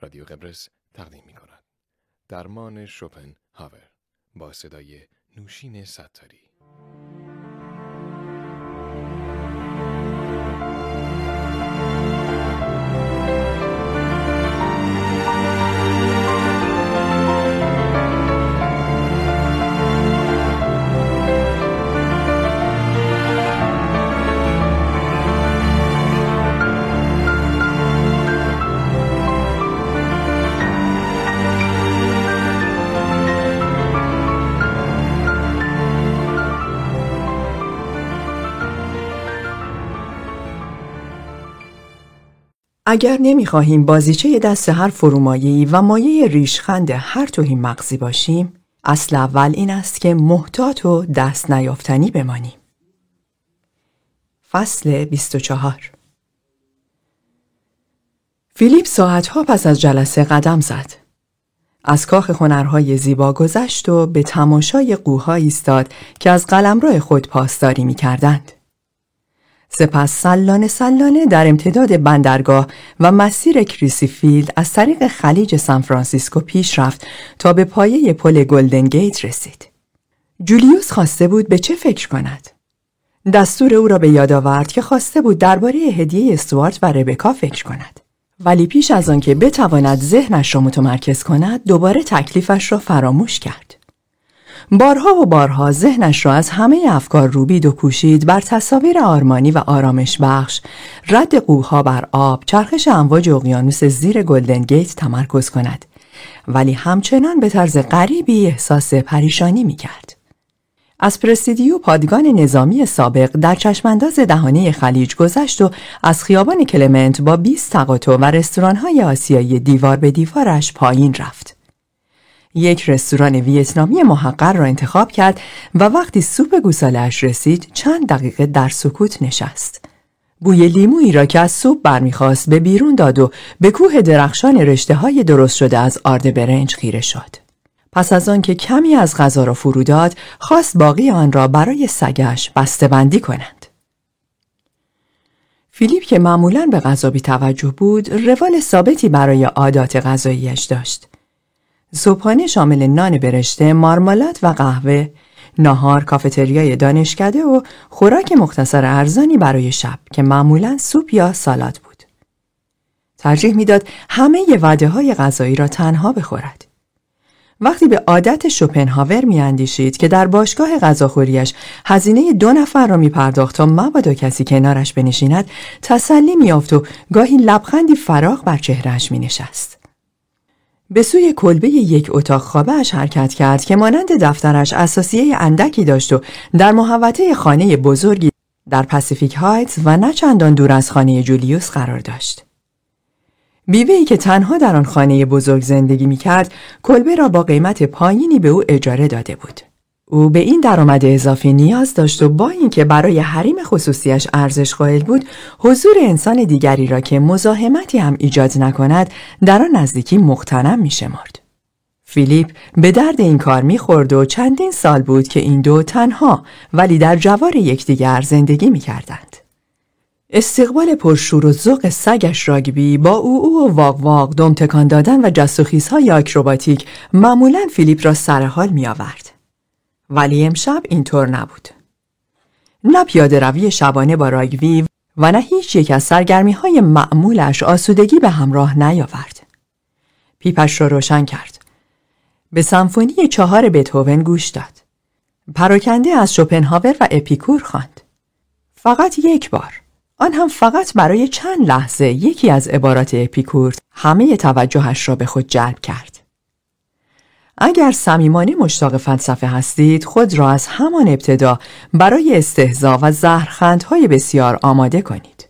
رادیو قبرس تقدیم می کند. درمان شوپن هاور با صدای نوشین ستاری اگر نمی‌خواهیم بازیچه دست هر فرومایه‌ای و مایه ریشخند هر توهین مغزی باشیم، اصل اول این است که محتاط و دست نیافتنی بمانیم. فصل 24 فیلیپ ساعتها پس از جلسه قدم زد. از کاخ هنرهای زیبا گذشت و به تماشای قوها ایستاد که از قلمرو خود پاسداری می کردند. سپس سلانه سلانه در امتداد بندرگاه و مسیر کریسیفیلد از طریق خلیج سانفرانسیسکو پیش رفت تا به پایه پل گلدن گیت رسید. جولیوس خواسته بود به چه فکر کند؟ دستور او را به یاد آورد که خواسته بود درباره هدیه استوارت و ربکا فکر کند. ولی پیش از آنکه بتواند ذهنش را متمرکز کند دوباره تکلیفش را فراموش کرد. بارها و بارها ذهنش را از همه افکار روبید و کوشید بر تصاویر آرمانی و آرامش بخش رد قوها بر آب چرخش امواج اقیانوس زیر گلدن گیت تمرکز کند ولی همچنان به طرز غریبی احساس پریشانی می کرد. از پرسیدیو پادگان نظامی سابق در چشمانداز دهانه خلیج گذشت و از خیابان کلمنت با 20 تقاطع و رستوران‌های آسیایی دیوار به دیوارش پایین رفت. یک رستوران ویتنامی محقر را انتخاب کرد و وقتی سوپ گوسالهاش رسید چند دقیقه در سکوت نشست. بوی لیمویی را که از سوپ برمیخواست به بیرون داد و به کوه درخشان رشته های درست شده از آرد برنج خیره شد. پس از آنکه کمی از غذا را فرو داد، خواست باقی آن را برای سگش بندی کنند. فیلیپ که معمولا به غذا بی توجه بود، روال ثابتی برای عادات غذاییش داشت. صبحانه شامل نان برشته، مارمالات و قهوه، ناهار، کافتریای دانشکده و خوراک مختصر ارزانی برای شب که معمولا سوپ یا سالاد بود. ترجیح می‌داد همه وعده های غذایی را تنها بخورد. وقتی به عادت شوپنهاور میاندیشید که در باشگاه غذاخوریش هزینه دو نفر را میپرداخت تا مبادا کسی کنارش بنشیند تسلی میافت و گاهی لبخندی فراغ بر چهرهش مینشست به سوی کلبه یک اتاق خوابهش حرکت کرد که مانند دفترش اساسیه اندکی داشت و در محوطه خانه بزرگی در پاسیفیک هایتس و نه چندان دور از خانه جولیوس قرار داشت. بیوهی که تنها در آن خانه بزرگ زندگی می کرد، کلبه را با قیمت پایینی به او اجاره داده بود. او به این درآمد اضافی نیاز داشت و با اینکه برای حریم خصوصیش ارزش قائل بود حضور انسان دیگری را که مزاحمتی هم ایجاد نکند در آن نزدیکی مقتنم میشمرد فیلیپ به درد این کار می‌خورد و چندین سال بود که این دو تنها ولی در جوار یکدیگر زندگی می‌کردند استقبال پرشور و ذوق سگش راگبی با او او و واق واق دم تکان دادن و جست های آکروباتیک معمولا فیلیپ را سر حال می آورد. ولی امشب اینطور نبود. نه پیاده روی شبانه با راگوی و نه هیچ یک از سرگرمی های معمولش آسودگی به همراه نیاورد. پیپش را روشن کرد. به سمفونی چهار بتهوون گوش داد. پراکنده از شوپنهاور و اپیکور خواند. فقط یک بار. آن هم فقط برای چند لحظه یکی از عبارات اپیکور همه توجهش را به خود جلب کرد. اگر صمیمانه مشتاق فلسفه هستید خود را از همان ابتدا برای استهزا و زهرخندهای بسیار آماده کنید.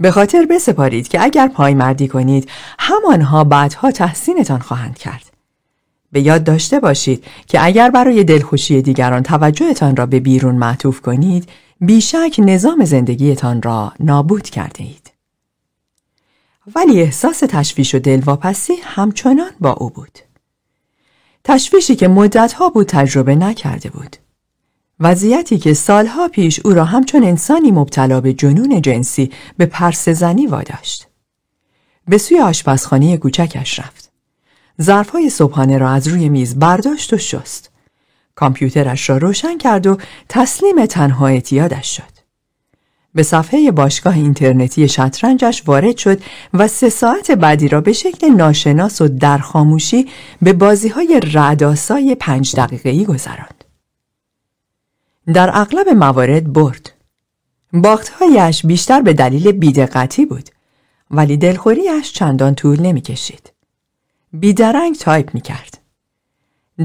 به خاطر بسپارید که اگر پایمردی کنید همانها بعدها تحسینتان خواهند کرد. به یاد داشته باشید که اگر برای دلخوشی دیگران توجهتان را به بیرون معطوف کنید بیشک نظام زندگیتان را نابود کرده اید. ولی احساس تشویش و دلواپسی همچنان با او بود. تشویشی که مدتها بود تجربه نکرده بود. وضعیتی که سالها پیش او را همچون انسانی مبتلا به جنون جنسی به پرس زنی واداشت. به سوی آشپزخانه کوچکش رفت. ظرفهای صبحانه را از روی میز برداشت و شست. کامپیوترش را روشن کرد و تسلیم تنها اعتیادش شد. به صفحه باشگاه اینترنتی شطرنجش وارد شد و سه ساعت بعدی را به شکل ناشناس و در خاموشی به بازی های رعدآسای پنج دقیقه‌ای گذراند. در اغلب موارد برد. باختهایش بیشتر به دلیل بیدقتی بود ولی دلخوریش چندان طول نمی کشید. بیدرنگ تایپ می کرد.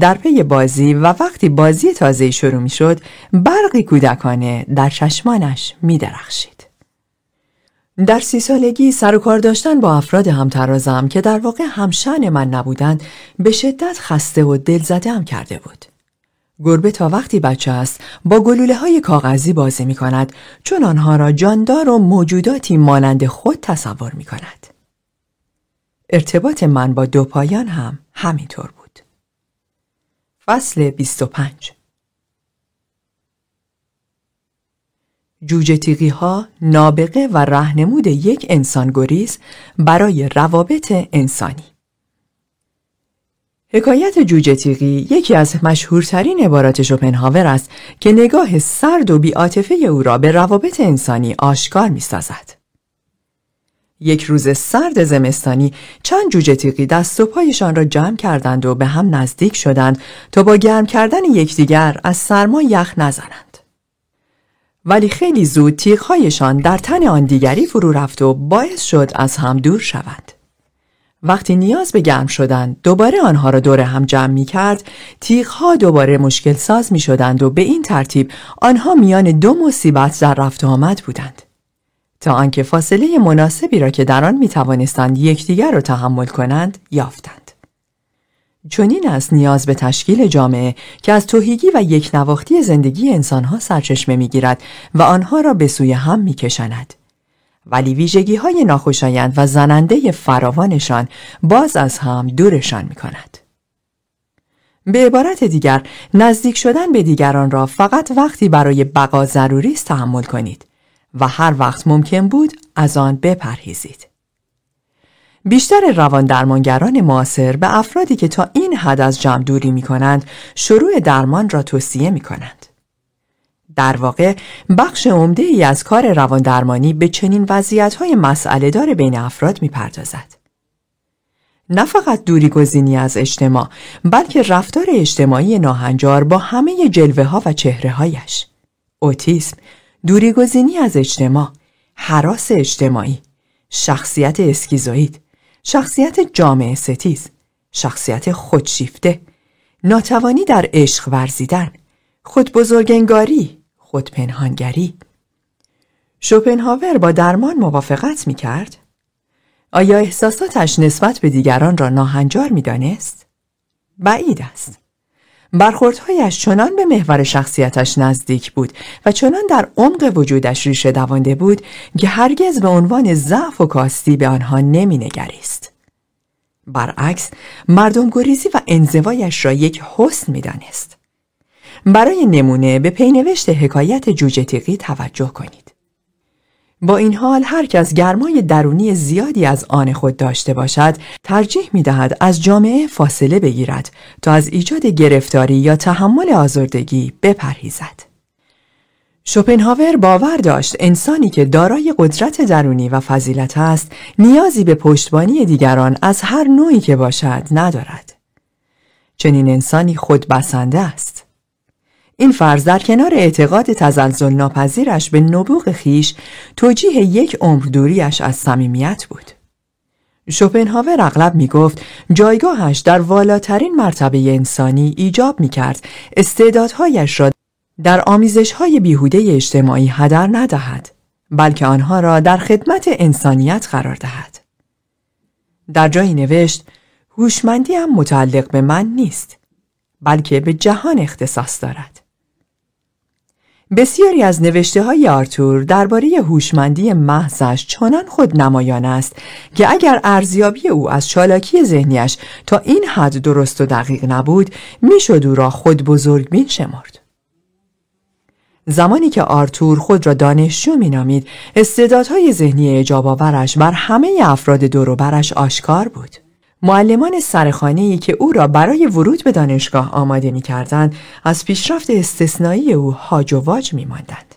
در پی بازی و وقتی بازی تازه شروع می شد برقی کودکانه در چشمانش می درخشید. در سی سالگی سر و کار داشتن با افراد همترازم که در واقع همشن من نبودند به شدت خسته و دلزده هم کرده بود. گربه تا وقتی بچه است با گلوله های کاغذی بازی می کند چون آنها را جاندار و موجوداتی مانند خود تصور می کند. ارتباط من با دو پایان هم همینطور بود. فصل 25 جوجه تیغی ها نابغه و رهنمود یک انسان گریز برای روابط انسانی حکایت جوجه تیغی یکی از مشهورترین عبارات شوپنهاور است که نگاه سرد و بیاتفه او را به روابط انسانی آشکار می سازد. یک روز سرد زمستانی چند جوجه تیغی دست و پایشان را جمع کردند و به هم نزدیک شدند تا با گرم کردن یکدیگر از سرما یخ نزنند. ولی خیلی زود تیغهایشان در تن آن دیگری فرو رفت و باعث شد از هم دور شوند. وقتی نیاز به گرم شدند دوباره آنها را دور هم جمع می کرد تیغها دوباره مشکل ساز می شدند و به این ترتیب آنها میان دو مصیبت در رفت آمد بودند تا آنکه فاصله مناسبی را که در آن می توانستند یکدیگر را تحمل کنند یافتند چنین است نیاز به تشکیل جامعه که از توهیگی و یک نواختی زندگی انسانها سرچشمه می گیرد و آنها را به سوی هم می کشند. ولی ویژگی های ناخوشایند و زننده فراوانشان باز از هم دورشان می کند. به عبارت دیگر نزدیک شدن به دیگران را فقط وقتی برای بقا ضروری است تحمل کنید و هر وقت ممکن بود از آن بپرهیزید. بیشتر روان درمانگران معاصر به افرادی که تا این حد از جمع دوری می کنند شروع درمان را توصیه می کنند. در واقع بخش عمده ای از کار رواندرمانی به چنین وضعیت های مسئله دار بین افراد می پردازد. نه فقط دوری گزینی از اجتماع بلکه رفتار اجتماعی ناهنجار با همه جلوه ها و چهره هایش. اوتیسم، دوری گزینی از اجتماع، حراس اجتماعی، شخصیت اسکیزوید، شخصیت جامعه ستیز، شخصیت خودشیفته، ناتوانی در عشق ورزیدن، خودبزرگنگاری، خودپنهانگری شوپنهاور با درمان موافقت می کرد؟ آیا احساساتش نسبت به دیگران را ناهنجار می دانست؟ بعید است. برخوردهایش چنان به محور شخصیتش نزدیک بود و چنان در عمق وجودش ریشه دوانده بود که هرگز به عنوان ضعف و کاستی به آنها نمی نگریست. برعکس مردم گریزی و انزوایش را یک حسن می دانست. برای نمونه به پینوشت حکایت جوجه توجه کنید. با این حال هر کس گرمای درونی زیادی از آن خود داشته باشد ترجیح می دهد از جامعه فاصله بگیرد تا از ایجاد گرفتاری یا تحمل آزردگی بپرهیزد. شوپنهاور باور داشت انسانی که دارای قدرت درونی و فضیلت است نیازی به پشتبانی دیگران از هر نوعی که باشد ندارد. چنین انسانی خود بسنده است. این فرض در کنار اعتقاد تزلزل ناپذیرش به نبوغ خیش توجیه یک عمر دوریش از صمیمیت بود. شوپنهاور اغلب می گفت جایگاهش در والاترین مرتبه انسانی ایجاب می کرد استعدادهایش را در آمیزش های بیهوده اجتماعی هدر ندهد بلکه آنها را در خدمت انسانیت قرار دهد. در جایی نوشت هوشمندی هم متعلق به من نیست بلکه به جهان اختصاص دارد. بسیاری از نوشته های آرتور درباره هوشمندی محضش چنان خود نمایان است که اگر ارزیابی او از چالاکی ذهنیش تا این حد درست و دقیق نبود می‌شد او را خود بزرگبین شمرد. زمانی که آرتور خود را دانشجو مینامید استعدادهای ذهنی اجاباورش بر همه افراد دوروبرش آشکار بود معلمان سرخانه‌ای که او را برای ورود به دانشگاه آماده می‌کردند از پیشرفت استثنایی او هاج و واج می‌ماندند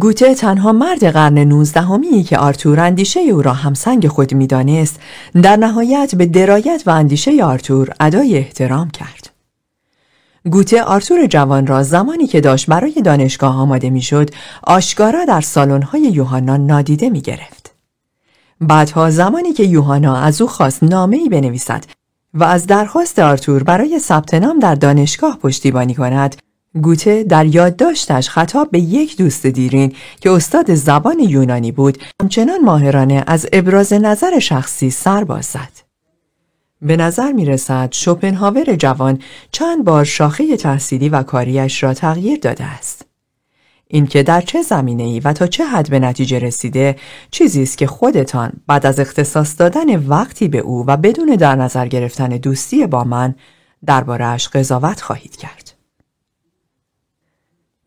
گوته تنها مرد قرن نوزدهمی که آرتور اندیشه او را همسنگ خود می‌دانست در نهایت به درایت و اندیشه آرتور ادای احترام کرد گوته آرتور جوان را زمانی که داشت برای دانشگاه آماده می‌شد آشکارا در سالن‌های یوحنا نادیده می گرفت. بعدها زمانی که یوحنا از او خواست نامه ای بنویسد و از درخواست آرتور برای ثبت نام در دانشگاه پشتیبانی کند گوته در یادداشتش خطاب به یک دوست دیرین که استاد زبان یونانی بود همچنان ماهرانه از ابراز نظر شخصی سر باز زد. به نظر می رسد شوپنهاور جوان چند بار شاخه تحصیلی و کاریش را تغییر داده است. اینکه در چه زمینه ای و تا چه حد به نتیجه رسیده چیزی است که خودتان بعد از اختصاص دادن وقتی به او و بدون در نظر گرفتن دوستی با من دربارهش قضاوت خواهید کرد.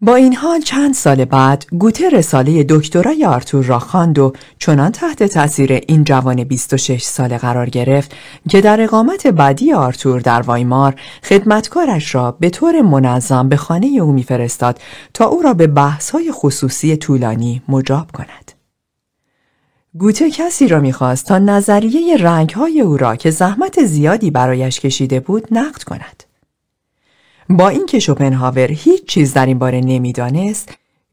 با این حال چند سال بعد گوته رساله دکترای آرتور را خواند و چنان تحت تاثیر این جوان 26 ساله قرار گرفت که در اقامت بعدی آرتور در وایمار خدمتکارش را به طور منظم به خانه او میفرستاد تا او را به بحث‌های خصوصی طولانی مجاب کند. گوته کسی را می‌خواست تا نظریه رنگهای او را که زحمت زیادی برایش کشیده بود نقد کند. با اینکه شوپنهاور هیچ چیز در این باره نمی‌دانست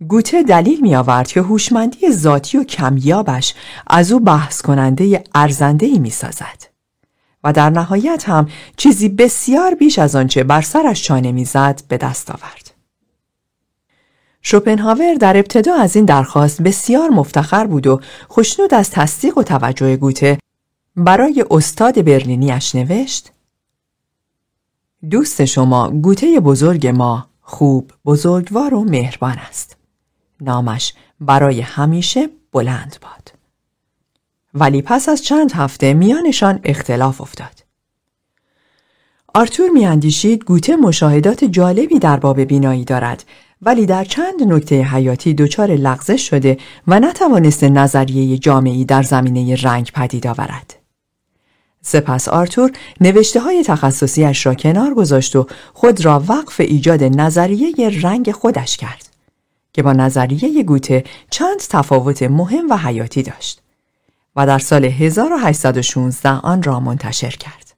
گوته دلیل می آورد که هوشمندی ذاتی و کمیابش از او بحث کننده ارزنده ای می سازد. و در نهایت هم چیزی بسیار بیش از آنچه بر سرش چانه می‌زد به دست آورد. شوپنهاور در ابتدا از این درخواست بسیار مفتخر بود و خوشنود از تصدیق و توجه گوته برای استاد برلینیش نوشت دوست شما گوته بزرگ ما خوب بزرگوار و مهربان است. نامش برای همیشه بلند باد. ولی پس از چند هفته میانشان اختلاف افتاد. آرتور میاندیشید گوته مشاهدات جالبی در باب بینایی دارد ولی در چند نکته حیاتی دچار لغزش شده و نتوانست نظریه جامعی در زمینه رنگ پدید آورد. سپس آرتور نوشته های تخصصیش را کنار گذاشت و خود را وقف ایجاد نظریه رنگ خودش کرد که با نظریه گوته چند تفاوت مهم و حیاتی داشت و در سال 1816 آن را منتشر کرد.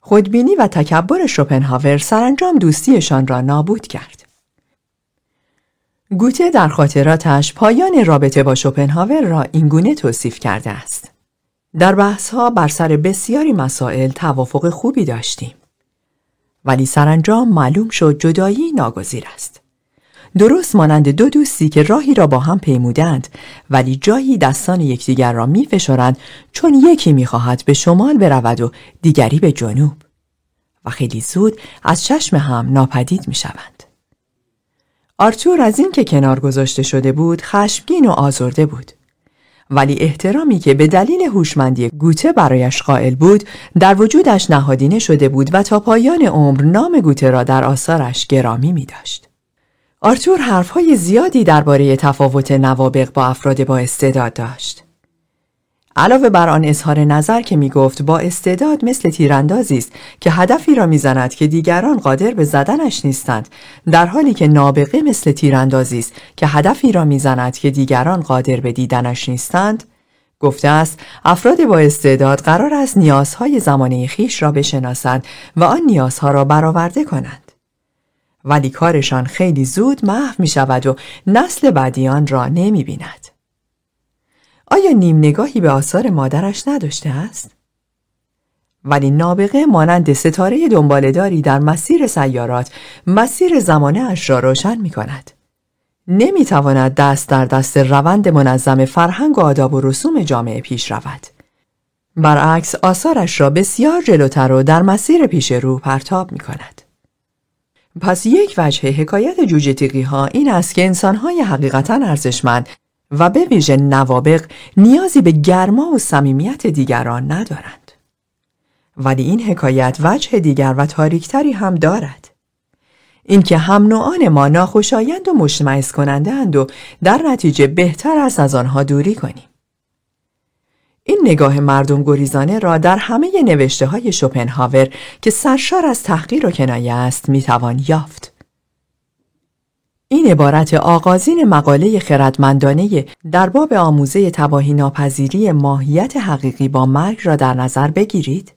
خودبینی و تکبر شوپنهاور سرانجام دوستیشان را نابود کرد. گوته در خاطراتش پایان رابطه با شوپنهاور را اینگونه توصیف کرده است. در بحثها بر سر بسیاری مسائل توافق خوبی داشتیم. ولی سرانجام معلوم شد جدایی ناگزیر است. درست مانند دو دوستی که راهی را با هم پیمودند ولی جایی دستان یکدیگر را میفشارند چون یکی می‌خواهد به شمال برود و دیگری به جنوب و خیلی زود از چشم هم ناپدید می‌شوند. آرتور از اینکه کنار گذاشته شده بود خشمگین و آزرده بود ولی احترامی که به دلیل هوشمندی گوته برایش قائل بود در وجودش نهادینه شده بود و تا پایان عمر نام گوته را در آثارش گرامی می داشت. آرتور حرفهای زیادی درباره تفاوت نوابق با افراد با استعداد داشت. علاوه بر آن اظهار نظر که می گفت با استعداد مثل تیراندازی است که هدفی را می‌زند که دیگران قادر به زدنش نیستند در حالی که نابغه مثل تیراندازی است که هدفی را می‌زند که دیگران قادر به دیدنش نیستند گفته است افراد با استعداد قرار است نیازهای زمانه خیش را بشناسند و آن نیازها را برآورده کنند ولی کارشان خیلی زود محو می شود و نسل بعدیان را نمی بیند. آیا نیم نگاهی به آثار مادرش نداشته است؟ ولی نابغه مانند ستاره دنبالداری در مسیر سیارات مسیر زمانه اش را روشن می کند. نمی تواند دست در دست روند منظم فرهنگ و آداب و رسوم جامعه پیش رود. برعکس آثارش را بسیار جلوتر و در مسیر پیش رو پرتاب می کند. پس یک وجه حکایت جوجه ها این است که انسانهای حقیقتا ارزشمند و به ویژه نوابق نیازی به گرما و صمیمیت دیگران ندارند. ولی این حکایت وجه دیگر و تاریکتری هم دارد. اینکه هم نوعان ما ناخوشایند و مشمعز کننده اند و در نتیجه بهتر است از آنها دوری کنیم. این نگاه مردم گریزانه را در همه نوشته های شوپنهاور که سرشار از تحقیر و کنایه است می‌توان یافت. این عبارت آغازین مقاله خردمندانه در باب آموزه تباهی ناپذیری ماهیت حقیقی با مرگ را در نظر بگیرید.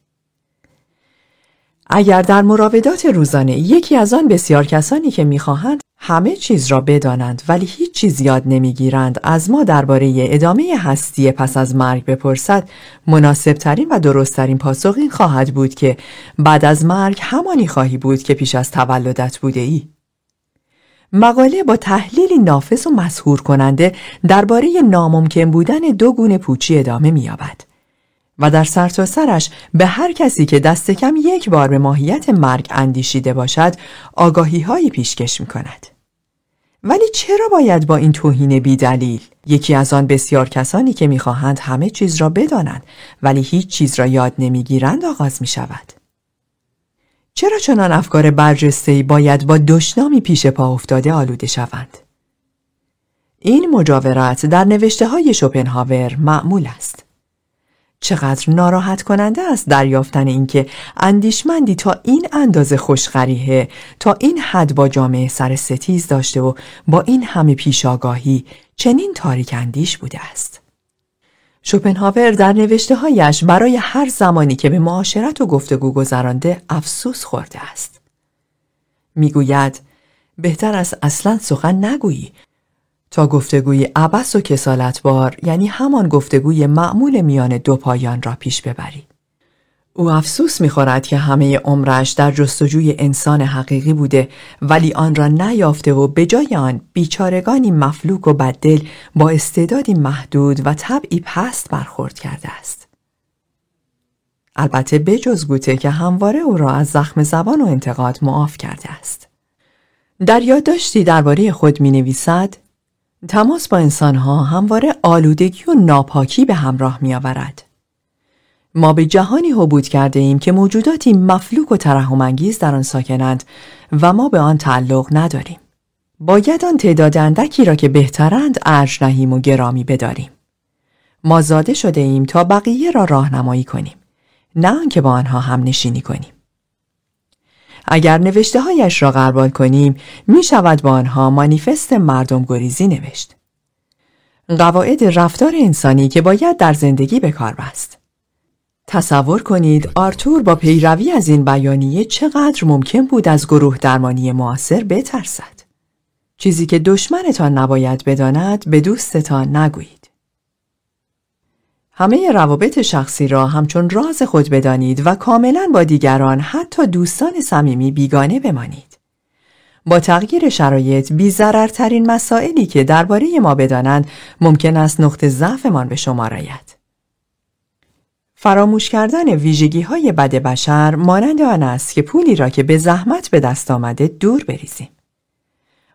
اگر در مراودات روزانه یکی از آن بسیار کسانی که می‌خواهند همه چیز را بدانند ولی هیچ چیز یاد نمی‌گیرند از ما درباره ادامه هستی پس از مرگ بپرسد مناسب ترین و درست ترین پاسخ این خواهد بود که بعد از مرگ همانی خواهی بود که پیش از تولدت بوده ای. مقاله با تحلیلی نافذ و مسهور کننده درباره ناممکن بودن دو گونه پوچی ادامه می‌یابد. و در سرتاسرش سرش به هر کسی که دست کم یک بار به ماهیت مرگ اندیشیده باشد آگاهی هایی پیشکش می کند. ولی چرا باید با این توهین بیدلیل یکی از آن بسیار کسانی که می‌خواهند همه چیز را بدانند ولی هیچ چیز را یاد نمی‌گیرند آغاز می شود؟ چرا چنان افکار برجسته‌ای باید با دشنامی پیش پا افتاده آلوده شوند؟ این مجاورت در نوشته های شوپنهاور معمول است. چقدر ناراحت کننده است دریافتن اینکه اندیشمندی تا این اندازه خوشغریه تا این حد با جامعه سر ستیز داشته و با این همه پیشاگاهی چنین تاریک اندیش بوده است. شوپنهاور در نوشته هایش برای هر زمانی که به معاشرت و گفتگو گذرانده افسوس خورده است. می‌گوید بهتر است اصلا سخن نگویی تا گفتگوی عبس و کسالتبار یعنی همان گفتگوی معمول میان دو پایان را پیش ببری. او افسوس می‌خورد که همه عمرش در جستجوی انسان حقیقی بوده ولی آن را نیافته و به جای آن بیچارگانی مفلوک و بددل با استعدادی محدود و طبعی پست برخورد کرده است. البته بجز گوته که همواره او را از زخم زبان و انتقاد معاف کرده است. در یادداشتی درباره خود می نویسد تماس با انسانها همواره آلودگی و ناپاکی به همراه می آورد. ما به جهانی حبود کرده ایم که موجوداتی مفلوک و ترحمانگیز در آن ساکنند و ما به آن تعلق نداریم. باید آن تعداد اندکی را که بهترند ارج نهیم و گرامی بداریم. ما زاده شده ایم تا بقیه را راهنمایی کنیم نه آنکه با آنها هم نشینی کنیم. اگر نوشته هایش را غربال کنیم می شود با آنها مانیفست مردم گریزی نوشت. قواعد رفتار انسانی که باید در زندگی به کار بست. تصور کنید آرتور با پیروی از این بیانیه چقدر ممکن بود از گروه درمانی معاصر بترسد. چیزی که دشمنتان نباید بداند به دوستتان نگویید. همه روابط شخصی را همچون راز خود بدانید و کاملا با دیگران حتی دوستان صمیمی بیگانه بمانید. با تغییر شرایط بیزررترین مسائلی که درباره ما بدانند ممکن است نقطه ضعفمان به شما راید. فراموش کردن ویژگی های بد بشر مانند آن است که پولی را که به زحمت به دست آمده دور بریزیم.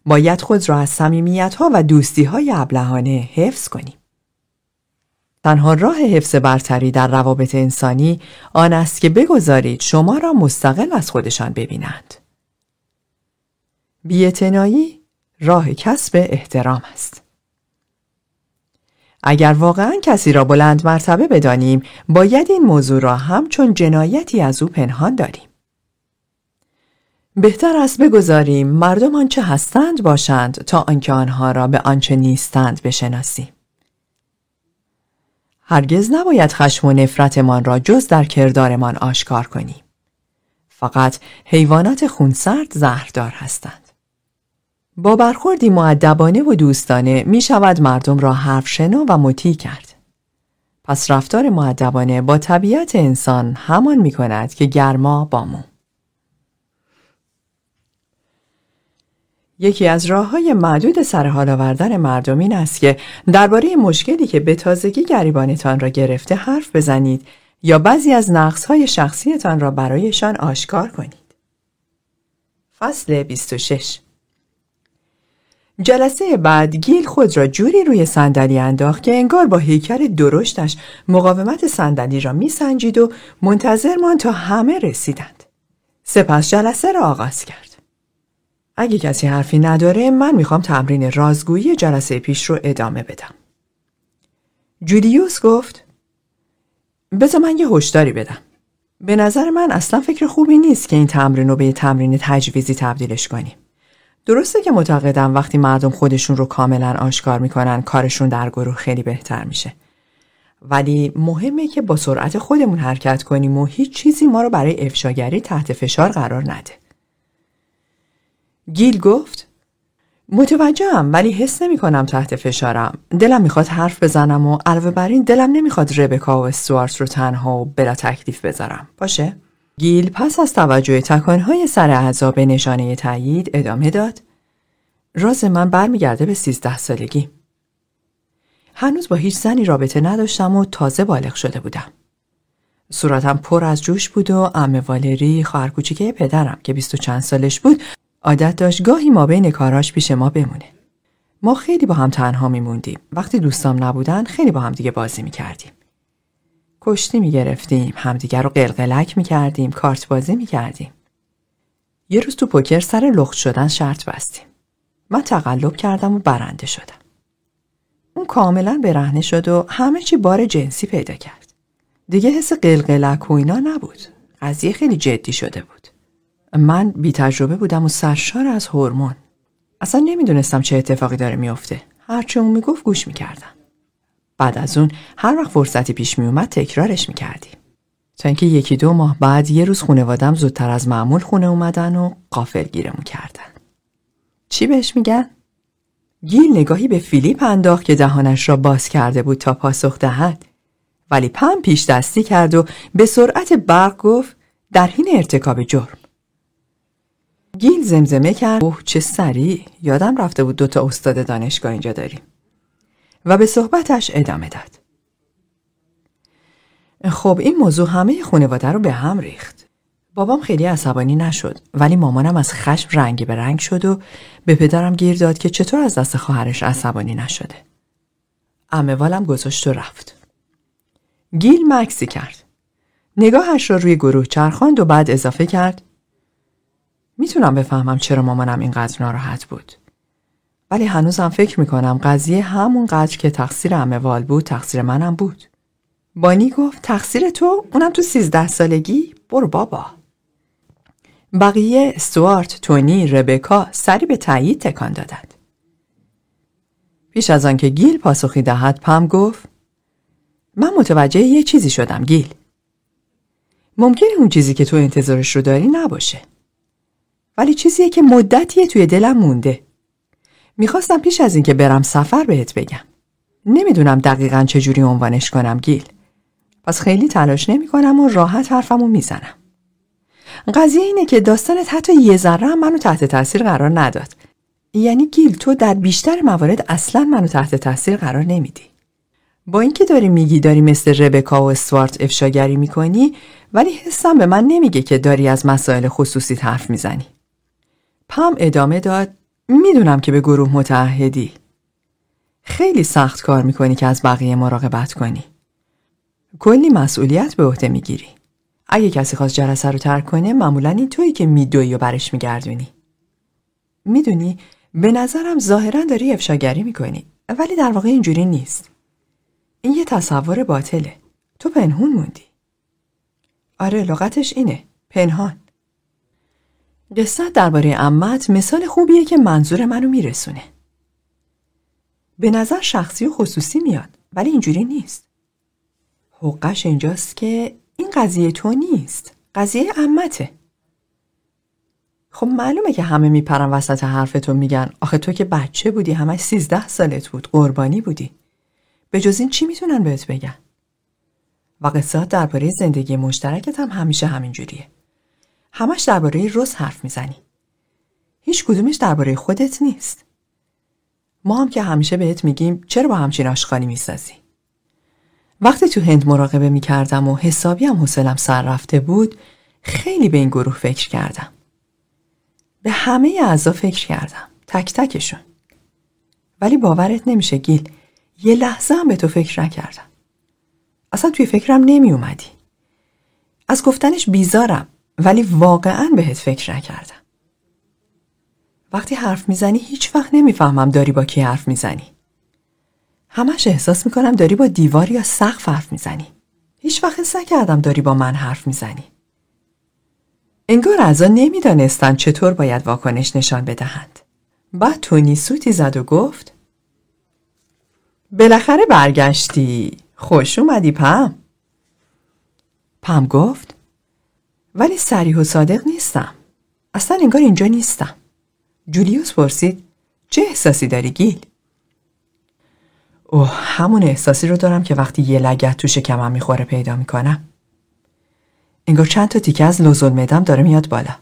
باید خود را از صمیمیت ها و دوستی های ابلهانه حفظ کنیم. تنها راه حفظ برتری در روابط انسانی آن است که بگذارید شما را مستقل از خودشان ببینند. بیعتنایی راه کسب احترام است. اگر واقعا کسی را بلند مرتبه بدانیم باید این موضوع را همچون جنایتی از او پنهان داریم. بهتر است بگذاریم مردم آنچه هستند باشند تا آنکه آنها را به آنچه نیستند بشناسیم. هرگز نباید خشم و نفرتمان را جز در کردارمان آشکار کنیم. فقط حیوانات خونسرد زهردار هستند. با برخوردی معدبانه و دوستانه می شود مردم را حرف شنو و مطیع کرد. پس رفتار معدبانه با طبیعت انسان همان می کند که گرما با مو. یکی از راه های معدود سرحال آوردن مردم این است که درباره مشکلی که به تازگی گریبانتان را گرفته حرف بزنید یا بعضی از نقص های شخصیتان را برایشان آشکار کنید. فصل 26 جلسه بعد گیل خود را جوری روی صندلی انداخت که انگار با هیکل درشتش مقاومت صندلی را میسنجید و منتظر مان تا همه رسیدند. سپس جلسه را آغاز کرد. اگه کسی حرفی نداره من می‌خوام تمرین رازگویی جلسه پیش رو ادامه بدم. جودیوس گفت بذار من یه هشداری بدم. به نظر من اصلا فکر خوبی نیست که این تمرین رو به یه تمرین تجویزی تبدیلش کنیم. درسته که معتقدم وقتی مردم خودشون رو کاملا آشکار می‌کنن کارشون در گروه خیلی بهتر میشه. ولی مهمه که با سرعت خودمون حرکت کنیم و هیچ چیزی ما رو برای افشاگری تحت فشار قرار نده. گیل گفت متوجهم ولی حس نمی کنم تحت فشارم. دلم می‌خواد حرف بزنم و علاوه بر این دلم نمی‌خواد ربکا و استوارت رو تنها و بلا تکلیف بذارم. باشه؟ گیل پس از توجه تکانهای سر اعضا به نشانه تایید ادامه داد. راز من برمیگرده به سیزده سالگی. هنوز با هیچ زنی رابطه نداشتم و تازه بالغ شده بودم. صورتم پر از جوش بود و امه والری خواهر کوچیکه پدرم که بیست و چند سالش بود عادت داشت گاهی ما بین کاراش پیش ما بمونه. ما خیلی با هم تنها میموندیم. وقتی دوستام نبودن خیلی با هم دیگه بازی می‌کردیم. کشتی می‌گرفتیم، همدیگر رو قلقلک می‌کردیم، کارت بازی می‌کردیم. یه روز تو پوکر سر لخت شدن شرط بستیم. من تقلب کردم و برنده شدم. اون کاملا برهنه شد و همه چی بار جنسی پیدا کرد. دیگه حس قلقلک و اینا نبود. قضیه خیلی جدی شده بود. من بی تجربه بودم و سرشار از هورمون. اصلا نمی‌دونستم چه اتفاقی داره میافته. هرچی اون می‌گفت گوش می‌کردم. بعد از اون هر وقت فرصتی پیش میومد تکرارش می‌کردیم. تا اینکه یکی دو ماه بعد یه روز خونوادم زودتر از معمول خونه اومدن و قافل گیرمون کردن. چی بهش میگن؟ گیل نگاهی به فیلیپ انداخت که دهانش را باز کرده بود تا پاسخ دهد. ولی پم پیش دستی کرد و به سرعت برق گفت در حین ارتکاب جرم. گیل زمزمه کرد اوه چه سریع یادم رفته بود دوتا استاد دانشگاه اینجا داریم و به صحبتش ادامه داد. خب این موضوع همه خانواده رو به هم ریخت. بابام خیلی عصبانی نشد ولی مامانم از خشم رنگی به رنگ شد و به پدرم گیر داد که چطور از دست خواهرش عصبانی نشده. امه والم گذاشت و رفت. گیل مکسی کرد. نگاهش را روی گروه چرخاند و بعد اضافه کرد. می‌تونم بفهمم چرا مامانم اینقدر ناراحت بود. ولی هنوزم فکر می‌کنم قضیه همون قدر که تقصیر اموال بود تقصیر منم بود. بانی گفت تقصیر تو اونم تو سیزده سالگی برو بابا. بقیه استوارت، تونی، ربکا سری به تایید تکان دادند. پیش از آنکه گیل پاسخی دهد پم گفت من متوجه یه چیزی شدم گیل. ممکنه اون چیزی که تو انتظارش رو داری نباشه. ولی چیزیه که مدتیه توی دلم مونده. می‌خواستم پیش از اینکه برم سفر بهت بگم. نمی‌دونم دقیقا چجوری عنوانش کنم گیل. پس خیلی تلاش نمی کنم و راحت حرفمو می‌زنم. قضیه اینه که داستانت حتی یه ذره منو تحت تاثیر قرار نداد. یعنی گیل تو در بیشتر موارد اصلا منو تحت تاثیر قرار نمیدی. با اینکه داری میگی داری مثل ربکا و استوارت افشاگری می‌کنی ولی حسم به من نمیگه که داری از مسائل خصوصی حرف می‌زنی. پام ادامه داد می‌دونم که به گروه متعهدی. خیلی سخت کار می‌کنی که از بقیه مراقبت کنی. کلی مسئولیت به عهده می‌گیری. اگه کسی خواست جلسه رو ترک کنه معمولا این تویی که میدوی و برش میگردونی. می‌دونی؟ به نظرم ظاهرا داری افشاگری می‌کنی. ولی در واقع اینجوری نیست. این یه تصور باطله. تو پنهون موندی. آره لغتش اینه. پنهان. قصت درباره امت مثال خوبیه که منظور منو میرسونه. به نظر شخصی و خصوصی میاد ولی اینجوری نیست. حقش اینجاست که این قضیه تو نیست. قضیه امته. خب معلومه که همه میپرن وسط حرفتون میگن آخه تو که بچه بودی همش سیزده سالت بود قربانی بودی. به جز این چی می‌تونن بهت بگن؟ و قصات درباره زندگی مشترکت هم همیشه همینجوریه. همش درباره روز حرف می‌زنی. هیچ کدومش درباره خودت نیست. ما هم که همیشه بهت میگیم چرا با همچین آشغالی می‌سازی؟ وقتی تو هند مراقبه می‌کردم و حسابی هم حوصلم سر رفته بود خیلی به این گروه فکر کردم. به همه اعضا فکر کردم. تک تکشون. ولی باورت نمیشه گیل. یه لحظه هم به تو فکر نکردم. اصلا توی فکرم نمی اومدی. از گفتنش بیزارم ولی واقعا بهت فکر نکردم. وقتی حرف می‌زنی هیچ وقت نمی‌فهمم داری با کی حرف می‌زنی. همش احساس می‌کنم داری با دیوار یا سقف حرف می‌زنی. هیچ وقت حس نکردم داری با من حرف می‌زنی. انگار ازا نمی‌دانستند چطور باید واکنش نشان بدهند. بعد تونی سوتی زد و گفت بالاخره برگشتی. خوش اومدی پم. پم گفت ولی سریح و صادق نیستم. اصلا انگار اینجا نیستم. جولیوس پرسید چه احساسی داری گیل؟ اوه همون احساسی رو دارم که وقتی یه لگت تو شکمم می‌خوره پیدا می‌کنم. انگار چند تا تیکه از لوزول میدم داره میاد بالا.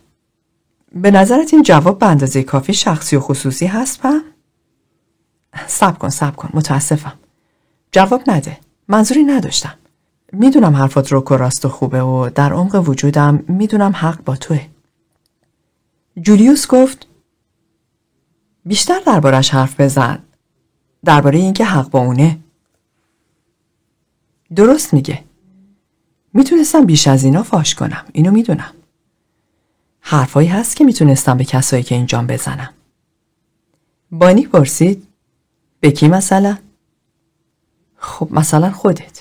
به نظرت این جواب به اندازه کافی شخصی و خصوصی هست پم؟ سب کن سب کن متاسفم. جواب نده. منظوری نداشتم. می‌دونم حرفات رو راست و خوبه و در عمق وجودم می‌دونم حق با توه. جولیوس گفت بیشتر دربارش حرف بزن. درباره اینکه حق با اونه. درست میگه. می‌تونستم بیش از اینا فاش کنم. اینو می‌دونم. حرفایی هست که می‌تونستم به کسایی که اینجام بزنم. بانی پرسید به کی مثلا؟ خب مثلا خودت.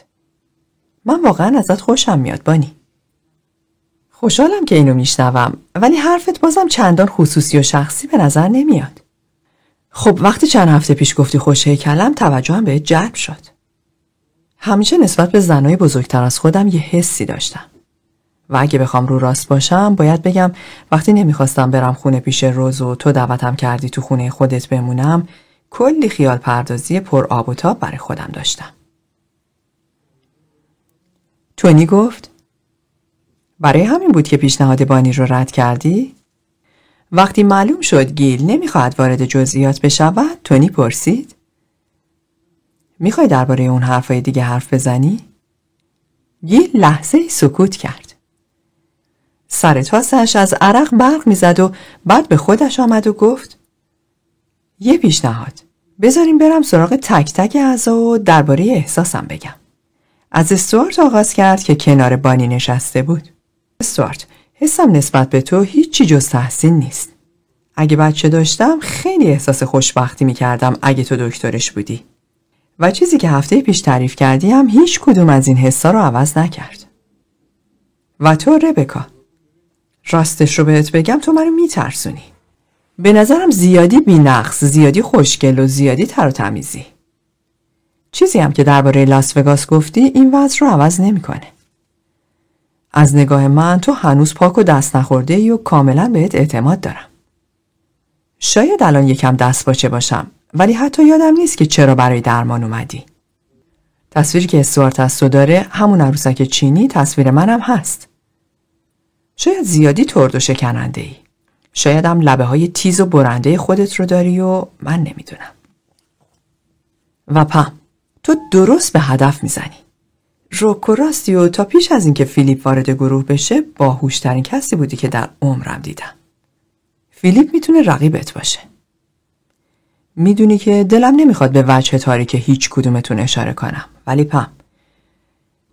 من واقعا ازت خوشم میاد بانی. خوشحالم که اینو میشنوم ولی حرفت بازم چندان خصوصی و شخصی به نظر نمیاد. خب وقتی چند هفته پیش گفتی خوشه کلم توجهم به جلب شد. همیشه نسبت به زنای بزرگتر از خودم یه حسی داشتم. و اگه بخوام رو راست باشم باید بگم وقتی نمی‌خواستم برم خونه پیش روز و تو دعوتم کردی تو خونه خودت بمونم کلی خیال پردازی پر آب و تاب برای خودم داشتم. تونی گفت برای همین بود که پیشنهاد بانی رو رد کردی؟ وقتی معلوم شد گیل نمی‌خواهد وارد جزئیات بشود تونی پرسید می‌خوای درباره اون حرفای دیگه حرف بزنی؟ گیل لحظه سکوت کرد سر تاسش از عرق برق می‌زد و بعد به خودش آمد و گفت یه پیشنهاد بذاریم برم سراغ تک تک اعضا و درباره احساسم بگم از استوارت آغاز کرد که کنار بانی نشسته بود. استوارت حسم نسبت به تو هیچی جز تحسین نیست. اگه بچه داشتم خیلی احساس خوشبختی می‌کردم اگه تو دکترش بودی. و چیزی که هفته پیش تعریف کردی هم هیچ کدوم از این حسا رو عوض نکرد. و تو ربکا راستش رو بهت بگم تو منو میترسونی. به نظرم زیادی بینقص زیادی خوشگل و زیادی تر و تمیزی. چیزی هم که درباره لاس وگاس گفتی این وضع رو عوض نمی‌کنه. از نگاه من تو هنوز پاک و دست نخورده ای و کاملا بهت اعتماد دارم. شاید الان یکم دست باچه باشم ولی حتی یادم نیست که چرا برای درمان اومدی. تصویری که استوارت از تو داره همون عروسک چینی تصویر منم هست. شاید زیادی ترد و شکننده ای. شاید هم لبه های تیز و برنده خودت رو داری و من نمی‌دونم. و پم تو درست به هدف می‌زنی. روکو و تا پیش از اینکه فیلیپ وارد گروه بشه باهوشترین کسی بودی که در عمرم دیدم. فیلیپ می‌تونه رقیبت باشه. می‌دونی که دلم نمی‌خواد به وجه تاریک هیچ کدومتون اشاره کنم ولی پم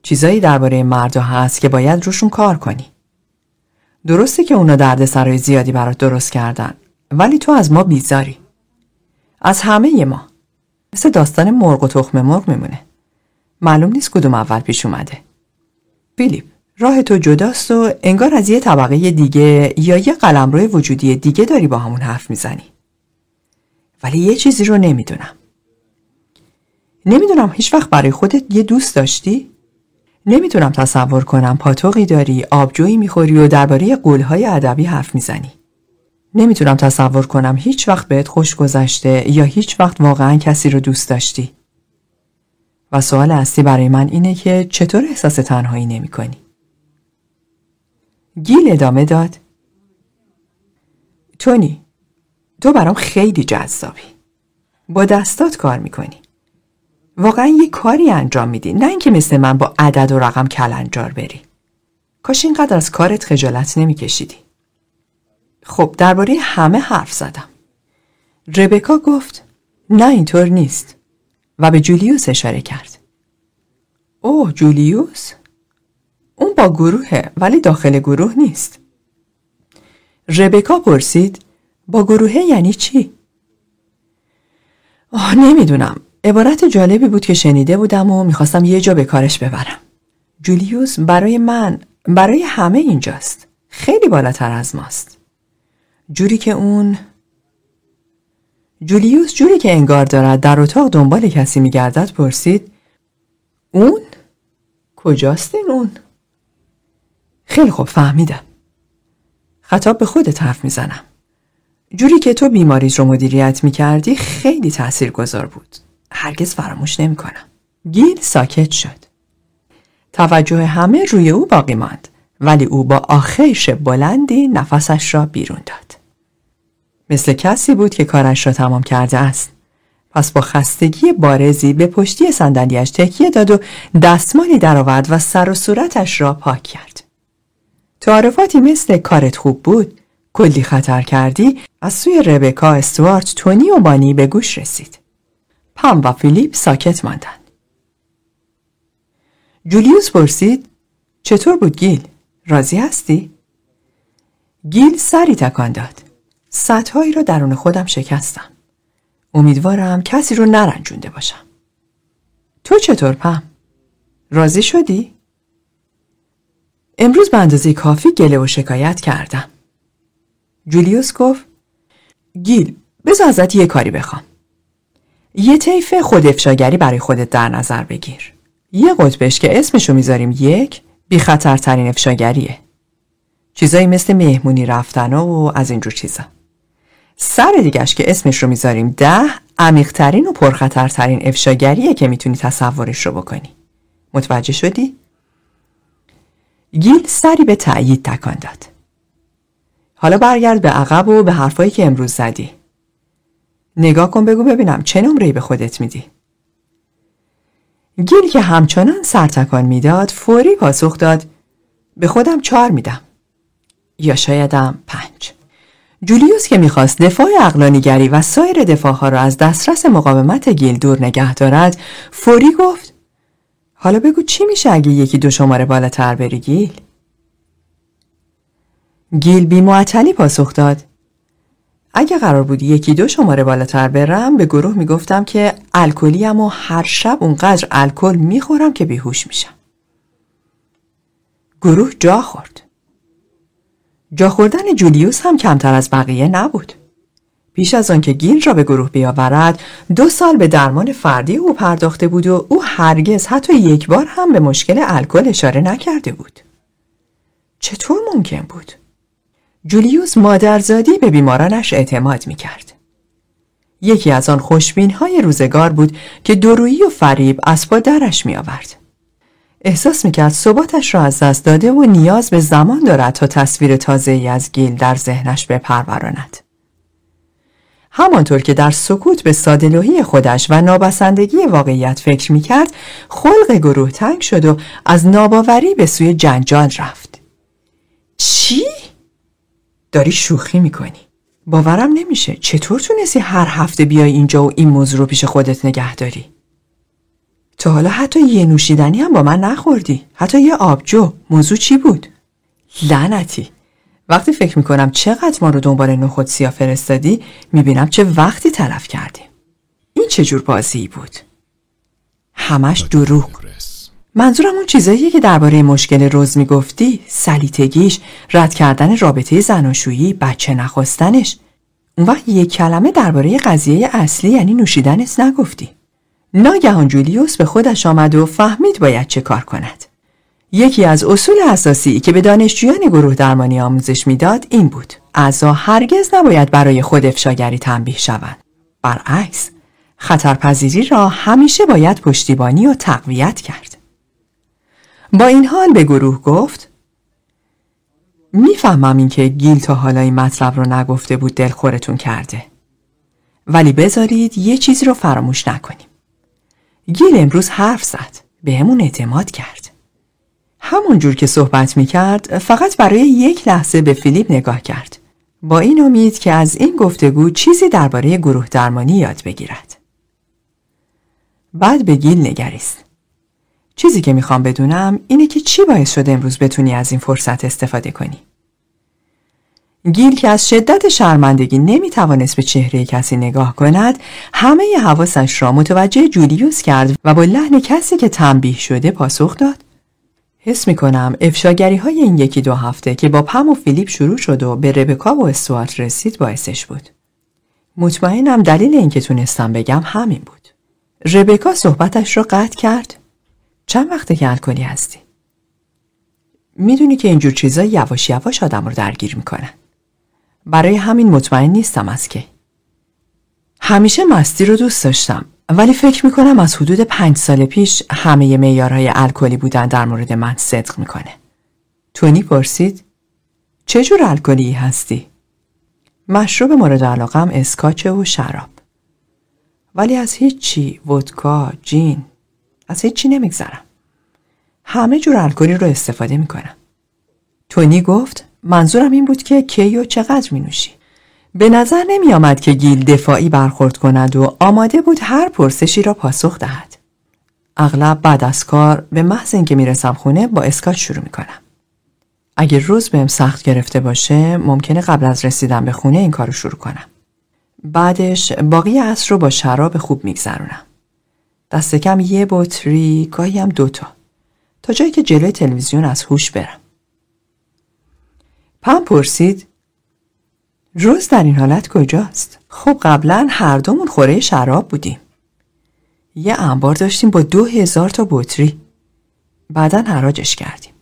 چیزایی درباره مردا هست که باید روشون کار کنی. درسته که اونا درد سرای زیادی برات درست کردن ولی تو از ما بیزاری. از همه ما. مثل داستان مرغ و تخم مرغ میمونه. معلوم نیست کدوم اول پیش اومده. فیلیپ راه تو جداست و انگار از یه طبقه دیگه یا یه قلمرو وجودی دیگه داری با همون حرف می‌زنی. ولی یه چیزی رو نمی‌دونم. نمی‌دونم هیچ وقت برای خودت یه دوست داشتی؟ نمی‌تونم تصور کنم پاتوقی داری، آبجویی می‌خوری و درباره قولهای ادبی حرف می‌زنی. نمی‌تونم تصور کنم هیچ وقت بهت خوش گذشته یا هیچ وقت واقعا کسی رو دوست داشتی. و سوال اصلی برای من اینه که چطور احساس تنهایی نمی کنی؟ گیل ادامه داد. تونی تو برام خیلی جذابی. با دستات کار می‌کنی. واقعا یه کاری انجام میدی نه اینکه مثل من با عدد و رقم کلنجار بری. کاش اینقدر از کارت خجالت نمیکشیدی. خب درباره همه حرف زدم. ربکا گفت نه اینطور نیست. و به جولیوس اشاره کرد. اوه جولیوس؟ اون با گروهه ولی داخل گروه نیست. ربکا پرسید با گروهه یعنی چی؟ آه نمی‌دونم. عبارت جالبی بود که شنیده بودم و می‌خواستم یه جا به کارش ببرم. جولیوس برای من برای همه اینجاست. خیلی بالاتر از ماست. جوری که اون جولیوس جوری که انگار دارد در اتاق دنبال کسی میگردد پرسید اون؟ کجاست این اون؟ خیلی خوب فهمیدم خطاب به خودت حرف می‌زنم جوری که تو بیماریت رو مدیریت می‌کردی خیلی تأثیر گذار بود هرگز فراموش نمی‌کنم. گیل ساکت شد توجه همه روی او باقی ماند ولی او با آخیش بلندی نفسش را بیرون داد مثل کسی بود که کارش را تمام کرده است. پس با خستگی بارزی به پشتی صندلیاش تکیه داد و دستمالی درآورد و سر و صورتش را پاک کرد. تعارفاتی مثل کارت خوب بود. کلی خطر کردی. از سوی ربکا استوارت تونی و بانی به گوش رسید. پام و فیلیپ ساکت ماندند جولیوس پرسید چطور بود گیل؟ راضی هستی؟ گیل سری تکان داد. سطحهایی را درون خودم شکستم. امیدوارم کسی رو نرنجونده باشم. تو چطور پم؟ راضی شدی؟ امروز به اندازه کافی گله و شکایت کردم. جولیوس گفت گیل بذار ازت یه کاری بخوام. یه طیف خود افشاگری برای خودت در نظر بگیر. یه قطبش که اسمشو می‌ذاریم یک بی خطرترین افشاگریه. چیزایی مثل مهمونی رفتن و از اینجور چیزا. سر دیگش که اسمش رو می‌ذاریم ده عمیقترین و پرخطرترین افشاگریه که می‌تونی تصورش رو بکنی. متوجه شدی؟ گیل سری به تأیید تکان داد. حالا برگرد به عقب و به حرفایی که امروز زدی. نگاه کن بگو ببینم چه نمرهی به خودت میدی. گیل که همچنان سرتکان می‌داد فوری پاسخ داد به خودم چهار میدم. یا شایدم پنج. جولیوس که می‌خواست دفاع اقلانیگری و سایر دفاعها را از دسترس مقاومت گیل دور نگه دارد فوری گفت حالا بگو چی میشه اگه یکی دو شماره بالاتر بری گیل؟ گیل بی معطلی پاسخ داد اگه قرار بود یکی دو شماره بالاتر برم به گروه می‌گفتم که الکلیم و هر شب اونقدر الکل می‌خورم که بیهوش میشم. گروه جا خورد. جا خوردن جولیوس هم کمتر از بقیه نبود پیش از آنکه گیل را به گروه بیاورد دو سال به درمان فردی او پرداخته بود و او هرگز حتی یک بار هم به مشکل الکل اشاره نکرده بود چطور ممکن بود جولیوس مادرزادی به بیمارانش اعتماد می کرد. یکی از آن خوشبین های روزگار بود که درویی و فریب اسبا درش می آورد. احساس می کرد ثباتش را از دست داده و نیاز به زمان دارد تا تصویر تازه ای از گیل در ذهنش بپروراند. همانطور که در سکوت به سادلوهی خودش و نابسندگی واقعیت فکر می کرد خلق گروه تنگ شد و از ناباوری به سوی جنجال رفت. چی؟ داری شوخی می‌کنی باورم نمیشه چطور تونستی هر هفته بیای اینجا و این موضوع رو پیش خودت نگه داری حالا حتی یه نوشیدنی هم با من نخوردی. حتی یه آبجو. موضوع چی بود؟ لعنتی. وقتی فکر می‌کنم چقدر ما رو دنبال نخود سیاه فرستادی می‌بینم چه وقتی تلف کردیم این چه جور بازی بود؟ همش دروغ. منظورم اون چیزاییه که درباره مشکل روز می‌گفتی. سلیتگیش رد کردن رابطه زناشویی بچه نخواستنش. اون وقت یک کلمه درباره قضیه اصلی یعنی نوشیدنت نگفتی. ناگهان جولیوس به خودش آمد و فهمید باید چه کار کند. یکی از اصول اساسی که به دانشجویان گروه درمانی آموزش می‌داد این بود. اعضا هرگز نباید برای خود افشاگری تنبیه شوند. برعکس خطرپذیری را همیشه باید پشتیبانی و تقویت کرد. با این حال به گروه گفت می‌فهمم اینکه گیل تا حالا این مطلب رو نگفته بود دلخورتون کرده. ولی بذارید یه چیزی رو فراموش نکنیم. گیل امروز حرف زد. بهمون اعتماد کرد. همون جور که صحبت می‌کرد فقط برای یک لحظه به فیلیپ نگاه کرد. با این امید که از این گفتگو چیزی درباره گروه درمانی یاد بگیرد. بعد به گیل نگریست. چیزی که می‌خوام بدونم اینه که چی باعث شده امروز بتونی از این فرصت استفاده کنی. گیل که از شدت شرمندگی نمی توانست به چهره کسی نگاه کند همه حواسش را متوجه جولیوس کرد و با لحن کسی که تنبیه شده پاسخ داد. حس می کنم افشاگری های این یکی دو هفته که با پم و فیلیپ شروع شد و به ربکا و استوارت رسید باعثش بود. مطمئنم دلیل اینکه تونستم بگم همین بود. ربکا صحبتش را قطع کرد. چند وقته که الکلی هستی؟ می‌دونی که اینجور چیزا یواش یواش آدم رو درگیر می‌کنن. برای همین مطمئن نیستم از که همیشه مستی رو دوست داشتم ولی فکر می‌کنم از حدود پنج سال پیش همه میارهای الکلی بودن در مورد من صدق می‌کنه. تونی پرسید چه جور الکلی هستی؟ مشروب مورد علاقم اسکاچه و شراب. ولی از هیچی ودکا جین از هیچی نمیگذرم. همه جور الکلی رو استفاده می‌کنم. تونی گفت منظورم این بود که کی و چقدر می نوشی به نظر نمی آمد که گیل دفاعی برخورد کند و آماده بود هر پرسشی را پاسخ دهد. اغلب بعد از کار به محض اینکه می‌رسم خونه با اسکاچ شروع می‌کنم. اگر روز بهم سخت گرفته باشه ممکنه قبل از رسیدن به خونه این کارو شروع کنم. بعدش باقی عصر رو با شراب خوب میگذرونم. دست کم یه بطری گاهی هم دوتا تا جایی که جلوی تلویزیون از هوش برم. پم پرسید روز در این حالت کجاست؟ خب قبلا هر دومون خوره شراب بودیم. یه انبار داشتیم با دو هزار تا بطری. بعدا حراجش کردیم.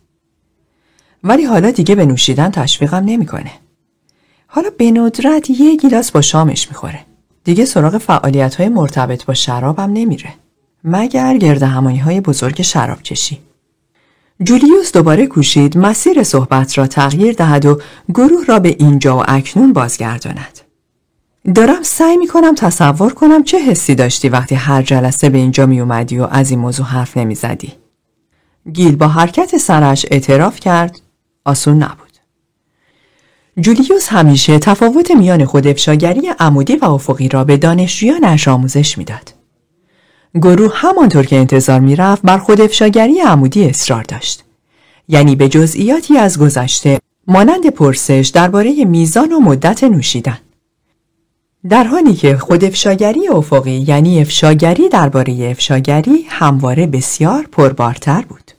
ولی حالا دیگه به نوشیدن تشویقم نمی‌کنه. حالا به ندرت یه گیلاس با شامش می‌خوره. دیگه سراغ فعالیت های مرتبط با شرابم نمیره. مگر گرد همایی های بزرگ شراب چشی. جولیوس دوباره کوشید مسیر صحبت را تغییر دهد و گروه را به اینجا و اکنون بازگرداند. دارم سعی می کنم تصور کنم چه حسی داشتی وقتی هر جلسه به اینجا می اومدی و از این موضوع حرف نمی زدی. گیل با حرکت سرش اعتراف کرد آسون نبود. جولیوس همیشه تفاوت میان خودافشاگری عمودی و افقی را به دانشجویانش آموزش می‌داد. گروه همانطور که انتظار می‌رفت بر خود افشاگری عمودی اصرار داشت. یعنی به جزئیاتی از گذشته مانند پرسش درباره میزان و مدت نوشیدن. در حالی که خود افشاگری افقی یعنی افشاگری درباره افشاگری همواره بسیار پربارتر بود.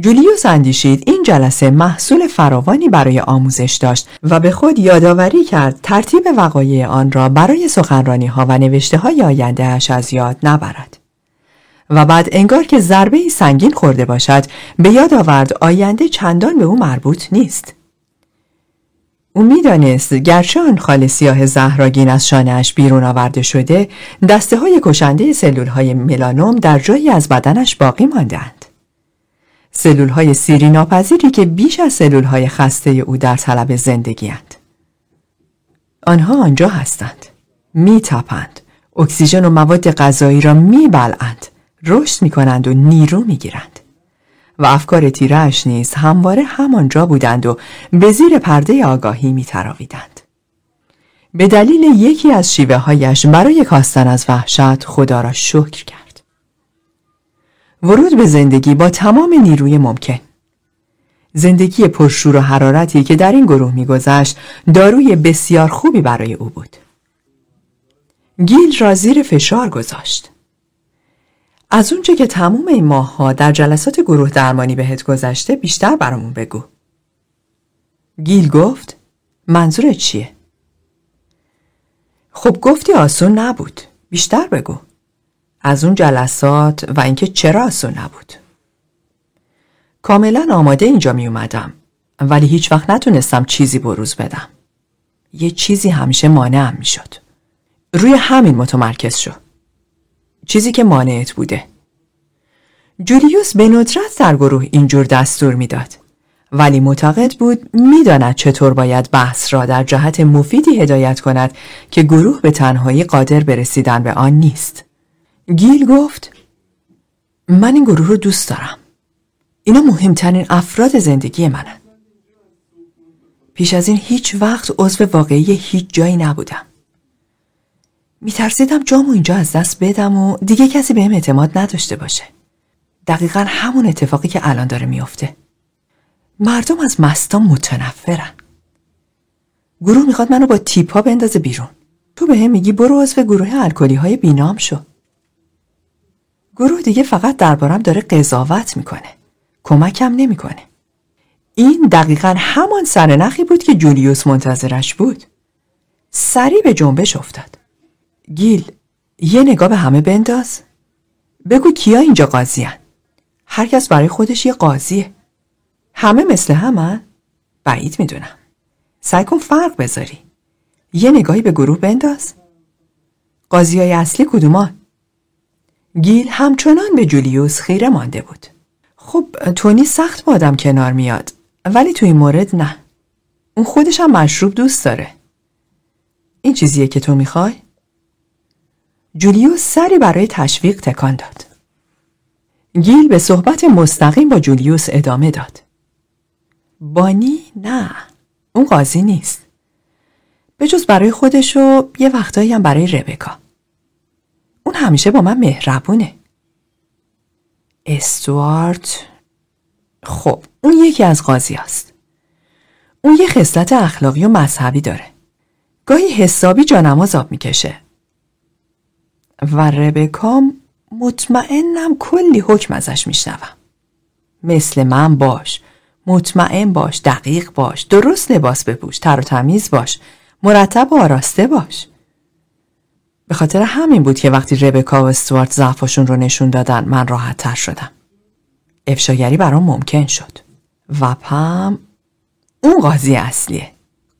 جولیوس اندیشید این جلسه محصول فراوانی برای آموزش داشت و به خود یادآوری کرد ترتیب وقایع آن را برای سخنرانی ها و نوشته های آینده از یاد نبرد. و بعد انگار که ضربه سنگین خورده باشد به یاد آورد آینده چندان به او مربوط نیست. او می‌دانست گرچه آن خال سیاه زهراگین از شانهاش بیرون آورده شده دسته های کشنده سلول های ملانوم در جایی از بدنش باقی ماندهاند. سلول های سیری ناپذیری که بیش از سلول های خسته او در طلب زندگی هند. آنها آنجا هستند. می تپند. اکسیژن و مواد غذایی را می بلند. رشد می کنند و نیرو می گیرند. و افکار تیرهش نیز همواره همانجا بودند و به زیر پرده آگاهی می تراویدند. به دلیل یکی از شیوه هایش برای کاستن از وحشت خدا را شکر کرد. ورود به زندگی با تمام نیروی ممکن. زندگی پرشور و حرارتی که در این گروه میگذشت داروی بسیار خوبی برای او بود. گیل را زیر فشار گذاشت. از اونچه که تمام این ماهها در جلسات گروه درمانی بهت گذشته بیشتر برامون بگو. گیل گفت منظور چیه؟ خب گفتی آسون نبود. بیشتر بگو. از اون جلسات و اینکه چرا آسون نبود. کاملا آماده اینجا می اومدم ولی هیچ وقت نتونستم چیزی بروز بدم. یه چیزی همیشه مانعم می شد. روی همین متمرکز شو. چیزی که مانعت بوده. جولیوس به ندرت در گروه اینجور دستور می‌داد ولی معتقد بود می‌داند چطور باید بحث را در جهت مفیدی هدایت کند که گروه به تنهایی قادر به رسیدن به آن نیست. گیل گفت من این گروه رو دوست دارم. اینا مهمترین افراد زندگی منن. پیش از این هیچ وقت عضو واقعی هیچ جایی نبودم. میترسیدم جامو اینجا از دست بدم و دیگه کسی بهم اعتماد نداشته باشه. دقیقا همون اتفاقی که الان داره میافته. مردم از مستان متنفرن. گروه می‌خواد منو با تیپا بندازه بیرون. تو به هم میگی برو عضو گروه الکلی های بینام شو. گروه دیگه فقط دربارم داره قضاوت می‌کنه. کمکم نمی‌کنه. این دقیقا همان سرنخی بود که جولیوس منتظرش بود. سری به جنبش افتاد. گیل یه نگاه به همه بنداز. بگو کیا اینجا قاضیان؟ هرکس برای خودش یه قاضیه. همه مثل همه بعید می‌دونم. سعی کن فرق بذاری. یه نگاهی به گروه بنداز. قاضی های اصلی کدومان؟ گیل همچنان به جولیوس خیره مانده بود. خب تونی سخت با آدم کنار میاد ولی تو این مورد نه. اون خودش هم مشروب دوست داره. این چیزیه که تو می‌خوای؟ جولیوس سری برای تشویق تکان داد. گیل به صحبت مستقیم با جولیوس ادامه داد. بانی؟ نه اون قاضی نیست. به جز برای خودش و یه وقتایی هم برای ربکا. اون همیشه با من مهربونه استوارت خب اون یکی از قاضی است. اون یه خصلت اخلاقی و مذهبی داره. گاهی حسابی جانماز آب می‌کشه. و ربکام مطمئنم کلی حکم ازش میشنوم. مثل من باش. مطمئن باش. دقیق باش. درست لباس بپوش. تر و تمیز باش. مرتب و آراسته باش. به خاطر همین بود که وقتی ربکا و استوارت ضعفاشون رو نشون دادن من راحت تر شدم. افشاگری برام ممکن شد. و پم اون قاضی اصلیه.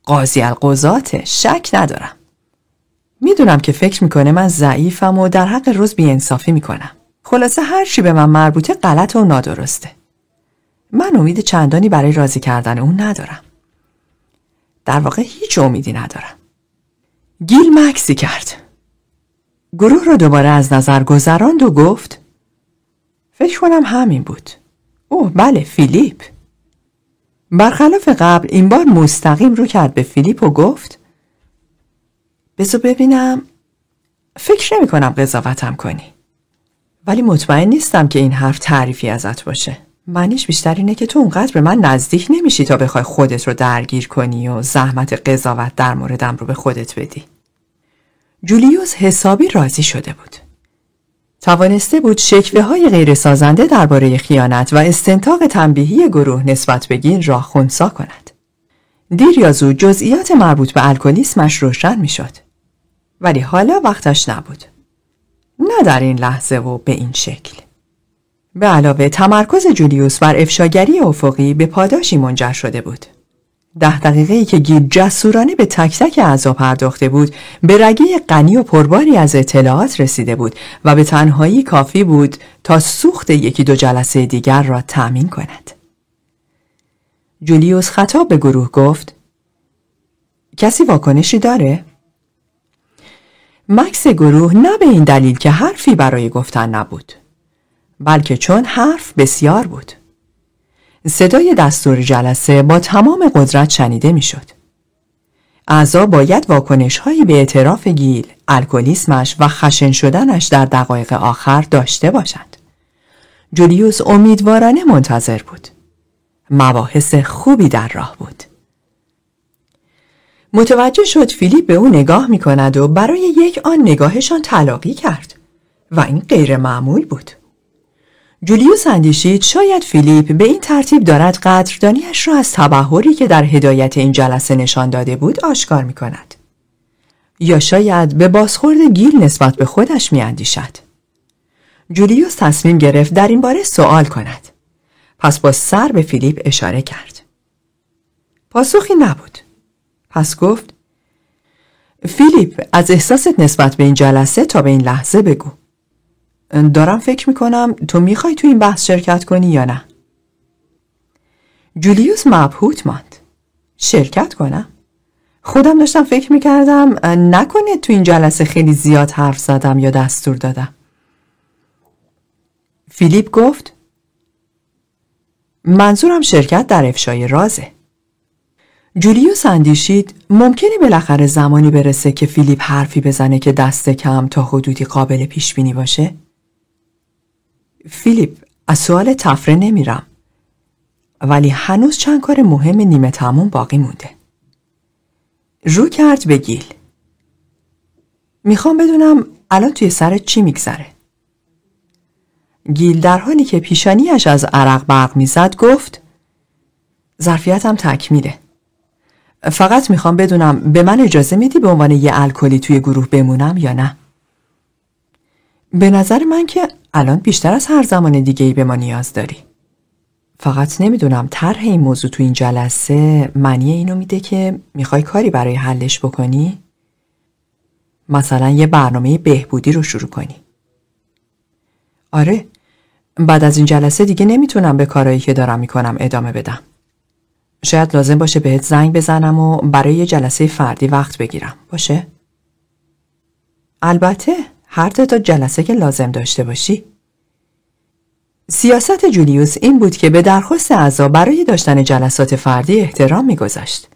قاضی القضاته شک ندارم. می‌دونم که فکر می‌کنه من ضعیفم و در حق روز بیانصافی می‌کنم. خلاصه هر چی به من مربوطه غلط و نادرسته. من امید چندانی برای راضی کردن اون ندارم. در واقع هیچ امیدی ندارم. گیل مکسی کرد. گروه رو دوباره از نظر گذراند و گفت فکر کنم همین بود. اوه بله فیلیپ. برخلاف قبل این بار مستقیم رو کرد به فیلیپ و گفت بزو ببینم فکر نمی کنم قضاوتم کنی ولی مطمئن نیستم که این حرف تعریفی ازت باشه. معنیش بیشتر اینه که تو اونقدر به من نزدیک نمیشی تا بخوای خودت رو درگیر کنی و زحمت قضاوت در موردم رو به خودت بدی. جولیوس حسابی راضی شده بود توانسته بود شکوه های غیر سازنده درباره خیانت و استنتاق تنبیهی گروه نسبت به گین را خونسا کند. دیر یا زود جزئیات مربوط به الکلیسمش روشن می‌شد. ولی حالا وقتش نبود. نه در این لحظه و به این شکل. به علاوه تمرکز جولیوس بر افشاگری افقی به پاداشی منجر شده بود. ده دقیقه ای که گیل جسورانه به تک تک اعضا پرداخته بود به رگه غنی و پرباری از اطلاعات رسیده بود و به تنهایی کافی بود تا سوخت یکی دو جلسه دیگر را تأمین کند. جولیوس خطاب به گروه گفت کسی واکنشی داره؟ مکس گروه نه به این دلیل که حرفی برای گفتن نبود بلکه چون حرف بسیار بود. صدای دستور جلسه با تمام قدرت شنیده می‌شد. اعضا باید واکنش هایی به اعتراف گیل، الکلیسمش و خشن شدنش در دقایق آخر داشته باشند. جولیوس امیدوارانه منتظر بود. مباحث خوبی در راه بود. متوجه شد فیلیپ به او نگاه می کند و برای یک آن نگاهشان تلاقی کرد و این غیر معمول بود. جولیوس اندیشید شاید فیلیپ به این ترتیب دارد قدردانیش را از تبهری که در هدایت این جلسه نشان داده بود آشکار می کند. یا شاید به بازخورد گیل نسبت به خودش می اندیشد. جولیوس تصمیم گرفت در این باره سوال کند. پس با سر به فیلیپ اشاره کرد. پاسخی نبود. پس گفت فیلیپ از احساست نسبت به این جلسه تا به این لحظه بگو. دارم فکر می‌کنم تو می‌خوای تو این بحث شرکت کنی یا نه؟ جولیوس مبهوت ماند. شرکت کنم؟ خودم داشتم فکر می‌کردم نکنه تو این جلسه خیلی زیاد حرف زدم یا دستور دادم. فیلیپ گفت منظورم شرکت در افشای رازه. جولیوس اندیشید ممکنه بالاخره زمانی برسه که فیلیپ حرفی بزنه که دست کم تا حدودی قابل پیش بینی باشه؟ فیلیپ از سوال تفره نمیرم. ولی هنوز چند کار مهم نیمه تموم باقی مونده. رو کرد به گیل. می‌خوام بدونم الان توی سرت چی میگذره. گیل در حالی که پیشانیش از عرق برق می‌زد گفت ظرفیتم تکمیله فقط می‌خوام بدونم به من اجازه میدی به عنوان یه الکلی توی گروه بمونم یا نه؟ به نظر من که الان بیشتر از هر زمان دیگه ای به ما نیاز داری فقط نمی‌دونم طرح این موضوع تو این جلسه معنی اینو میده که می‌خوای کاری برای حلش بکنی؟ مثلا یه برنامه بهبودی رو شروع کنی آره بعد از این جلسه دیگه نمی‌تونم به کارایی که دارم می‌کنم ادامه بدم شاید لازم باشه بهت زنگ بزنم و برای یه جلسه فردی وقت بگیرم باشه؟ البته هر تا جلسه که لازم داشته باشی. سیاست جولیوس این بود که به درخواست اعضا برای داشتن جلسات فردی احترام میگذاشت.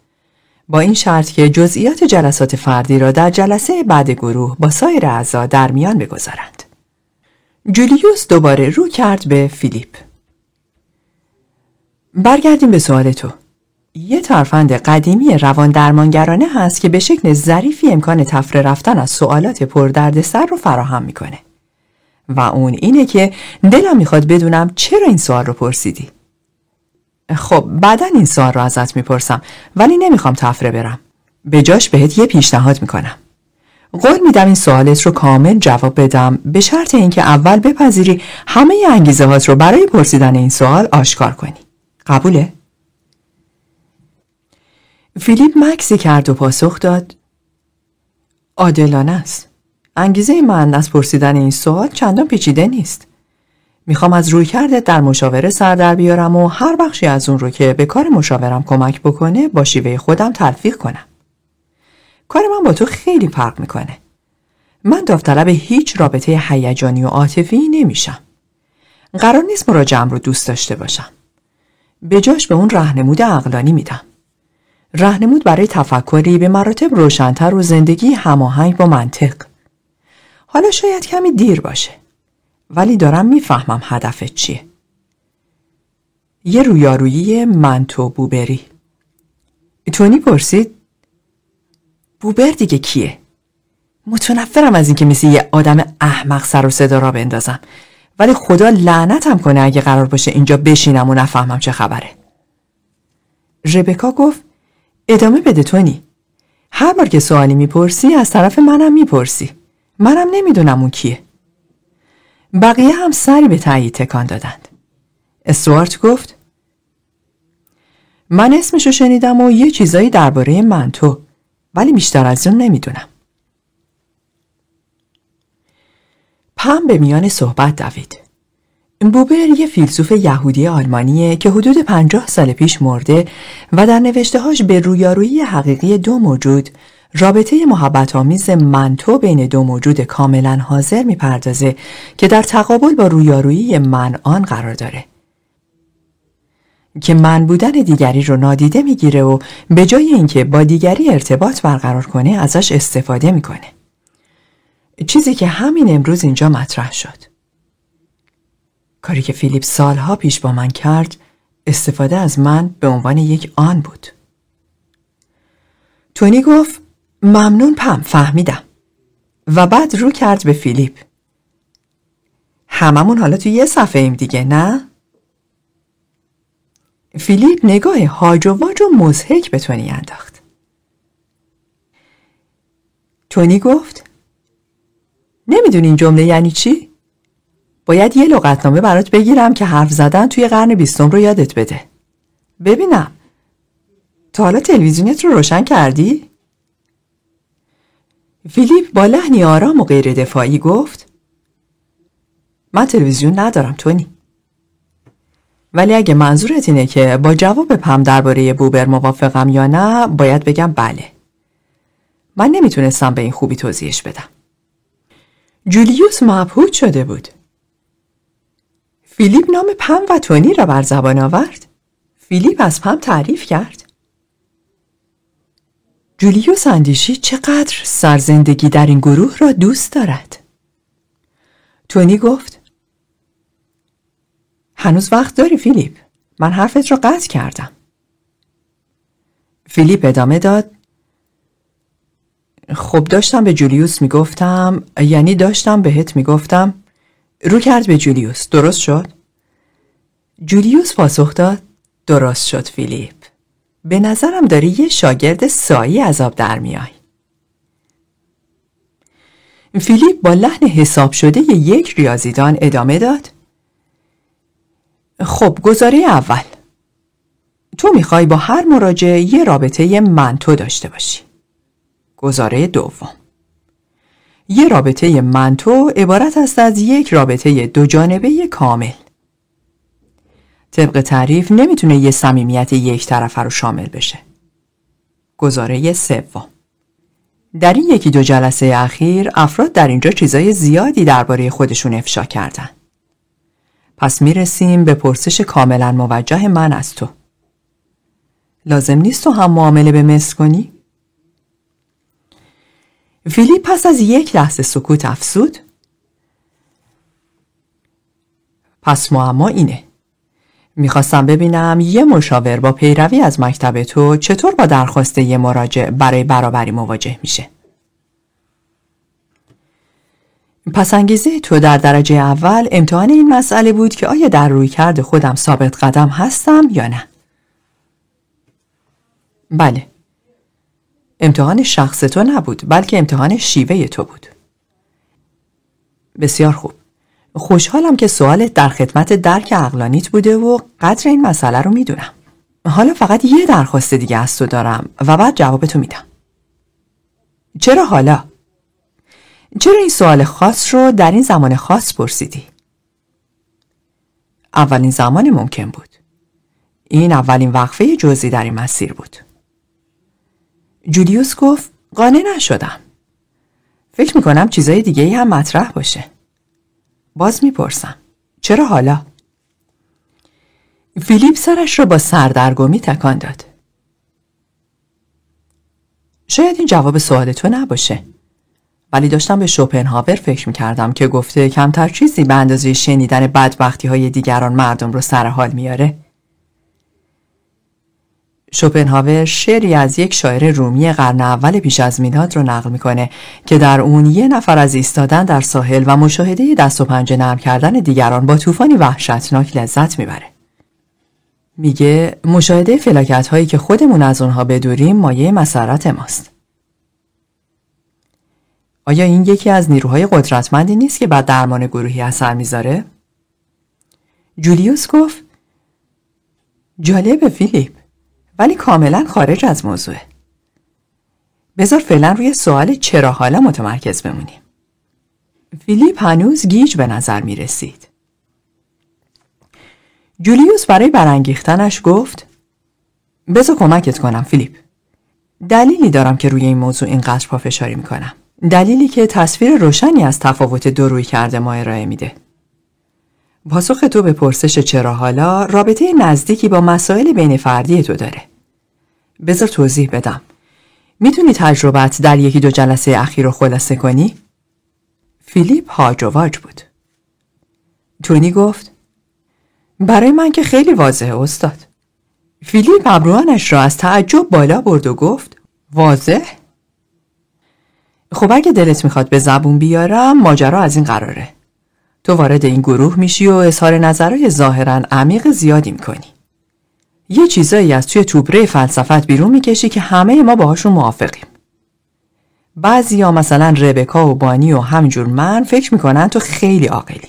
با این شرط که جزئیات جلسات فردی را در جلسه بعد گروه با سایر اعضا در میان بگذارند. جولیوس دوباره رو کرد به فیلیپ. برگردیم به سوال تو. یه ترفند قدیمی روان درمانگرانه هست که به شکل ظریفی امکان تفره رفتن از سوالات پردردسر رو فراهم می‌کنه. و اون اینه که دلم می‌خواد بدونم چرا این سوال رو پرسیدی. خب بعدا این سوال رو ازت می‌پرسم ولی نمی‌خوام تفره برم. به جاش بهت یه پیشنهاد می‌کنم. قول میدم این سوالت رو کامل جواب بدم به شرط اینکه اول بپذیری همه انگیزه هات رو برای پرسیدن این سوال آشکار کنی. قبوله؟ فیلیپ مکسی کرد و پاسخ داد. عادلانه است. انگیزه من از پرسیدن این سوال چندان پیچیده نیست. می‌خوام از روی کرده در مشاوره سر در بیارم و هر بخشی از اون رو که به کار مشاورم کمک بکنه با شیوه خودم تلفیق کنم. کار من با تو خیلی فرق می‌کنه. من داوطلب هیچ رابطه هیجانی و عاطفی نمیشم. قرار نیست مراجعم رو دوست داشته باشم. به جاش به اون رهنمود عقلانی میدم. رهنمود برای تفکری به مراتب روشنتر و زندگی هماهنگ با منطق. حالا شاید کمی دیر باشه ولی دارم می‌فهمم هدفت چیه. یه رویارویی من تو بوبری. تونی پرسید بوبر دیگه کیه؟ متنفرم از اینکه مثل یه آدم احمق سر و صدا را بندازم ولی خدا لعنتم کنه اگه قرار باشه اینجا بشینم و نفهمم چه خبره. ربکا گفت ادامه بده تونی. هر بار که سوالی می‌پرسی از طرف منم می‌پرسی. منم نمی‌دونم اون کیه. بقیه هم سری به تایید تکان دادند. استوارت گفت من اسمشو شنیدم و یه چیزایی درباره من تو ولی بیشتر از اون نمی‌دونم. پم به میان صحبت دوید. بوبر یه فیلسوف یهودی آلمانیه که حدود پنجاه سال پیش مرده و در نوشتهاش به رویارویی حقیقی دو موجود رابطه محبت آمیز منتو بین دو موجود کاملا حاضر می‌پردازه که در تقابل با رویارویی من آن قرار داره. که من بودن دیگری رو نادیده می‌گیره و به جای اینکه با دیگری ارتباط برقرار کنه ازش استفاده می‌کنه. چیزی که همین امروز اینجا مطرح شد. کاری که فیلیپ سالها پیش با من کرد استفاده از من به عنوان یک آن بود تونی گفت ممنون پم فهمیدم و بعد رو کرد به فیلیپ هممون حالا تو یه صفحه ایم دیگه نه؟ فیلیپ نگاه هاج و واج و مزهک به تونی انداخت تونی گفت نمی‌دونی این جمله یعنی چی؟ باید یه لغتنامه برات بگیرم که حرف زدن توی قرن بیستم رو یادت بده. ببینم. تا حالا تلویزیونت رو روشن کردی؟ فیلیپ با لحنی آرام و غیر دفاعی گفت من تلویزیون ندارم تونی. ولی اگه منظورت اینه که با جواب پم درباره بوبر موافقم یا نه باید بگم بله. من نمی‌تونستم به این خوبی توضیحش بدم. جولیوس مبهوت شده بود. فیلیپ نام پم و تونی را بر زبان آورد. فیلیپ از پم تعریف کرد. جولیوس اندیشی چقدر سرزندگی در این گروه را دوست دارد. تونی گفت هنوز وقت داری فیلیپ من حرفت را قطع کردم. فیلیپ ادامه داد خب داشتم به جولیوس می‌گفتم یعنی داشتم بهت می‌گفتم رو کرد به جولیوس. درست شد؟ جولیوس پاسخ داد. درست شد فیلیپ. به نظرم داری یه شاگرد سایی عذاب در میای. فیلیپ با لحن حساب شده یک ریاضیدان ادامه داد. خب گزاره اول. تو می‌خوای با هر مراجعه یه رابطه من تو داشته باشی. گزاره دوم. یه رابطه من تو عبارت است از یک رابطه دو جانبه کامل. طبق تعریف نمی‌تونه یه صمیمیت یک طرفه رو شامل بشه. گزاره سوم. در این یکی دو جلسه اخیر افراد در اینجا چیزای زیادی درباره خودشون افشا کردن. پس می‌رسیم به پرسش کاملا موجه من از تو. لازم نیست تو هم معامله به مصر کنی؟ فیلیپ پس از یک لحظه سکوت افسود پس معما اینه. می‌خواستم ببینم یه مشاور با پیروی از مکتب تو چطور با درخواست یه مراجع برای برابری مواجه میشه. پس انگیزه تو در درجه اول امتحان این مسئله بود که آیا در روی کرد خودم ثابت قدم هستم یا نه. بله. امتحان شخص تو نبود بلکه امتحان شیوه تو بود. بسیار خوب. خوشحالم که سوالت در خدمت درک اقلانیت بوده و قدر این مسئله رو می‌دونم. حالا فقط یه درخواست دیگه از تو دارم و بعد جواب تو میدم. چرا حالا؟ چرا این سوال خاص رو در این زمان خاص پرسیدی؟ اولین زمان ممکن بود. این اولین وقفه جزئی در این مسیر بود. جولیوس گفت قانع نشدم. فکر می‌کنم چیزای دیگه ای هم مطرح باشه. باز می‌پرسم چرا حالا؟ فیلیپ سرش را با سردرگمی تکان داد. شاید این جواب سوال تو نباشه. ولی داشتم به شوپنهاور فکر می‌کردم که گفته کمتر چیزی به اندازه شنیدن بدبختی های دیگران مردم رو سر حال میاره. شوپنهاور شعری از یک شاعر رومی قرن اول پیش از میلاد رو نقل می‌کنه که در اون یه نفر از ایستادن در ساحل و مشاهده دست و پنجه نرم کردن دیگران با طوفانی وحشتناک لذت می‌بره. میگه مشاهده فلاکت هایی که خودمون از اونها به دوریم مایه مسرت ماست. آیا این یکی از نیروهای قدرتمندی نیست که بعد درمان گروهی اثر می‌ذاره؟ جولیوس گفت جالب فیلیپ ولی کاملا خارج از موضوعه. بذار فعلا روی سوال چرا حالا متمرکز بمونیم. فیلیپ هنوز گیج به نظر می رسید. جولیوس برای برانگیختنش گفت بذار کمکت کنم فیلیپ. دلیلی دارم که روی این موضوع اینقدر پافشاری می‌کنم. دلیلی که تصویر روشنی از تفاوت دو روی کرده ما ارائه میده. پاسخ تو به پرسش چرا حالا رابطه نزدیکی با مسائل بین فردی تو داره. بذار توضیح بدم. می‌تونی تجربت در یکی دو جلسه اخیر رو خلاصه کنی؟ فیلیپ هاج و واج بود. تونی گفت برای من که خیلی واضحه استاد. فیلیپ ابروانش را از تعجب بالا برد و گفت واضح؟ خب اگه دلت می‌خواد به زبون بیارم ماجرا از این قراره. تو وارد این گروه میشی و اظهار نظرهای ظاهرا عمیق زیادی می‌کنی. یه چیزایی از توی توبره فلسفت بیرون می‌کشی که همه ما باهاشون موافقیم. بعضی ها مثلا ربکا و بانی و همجور من فکر می‌کنن تو خیلی عاقلی.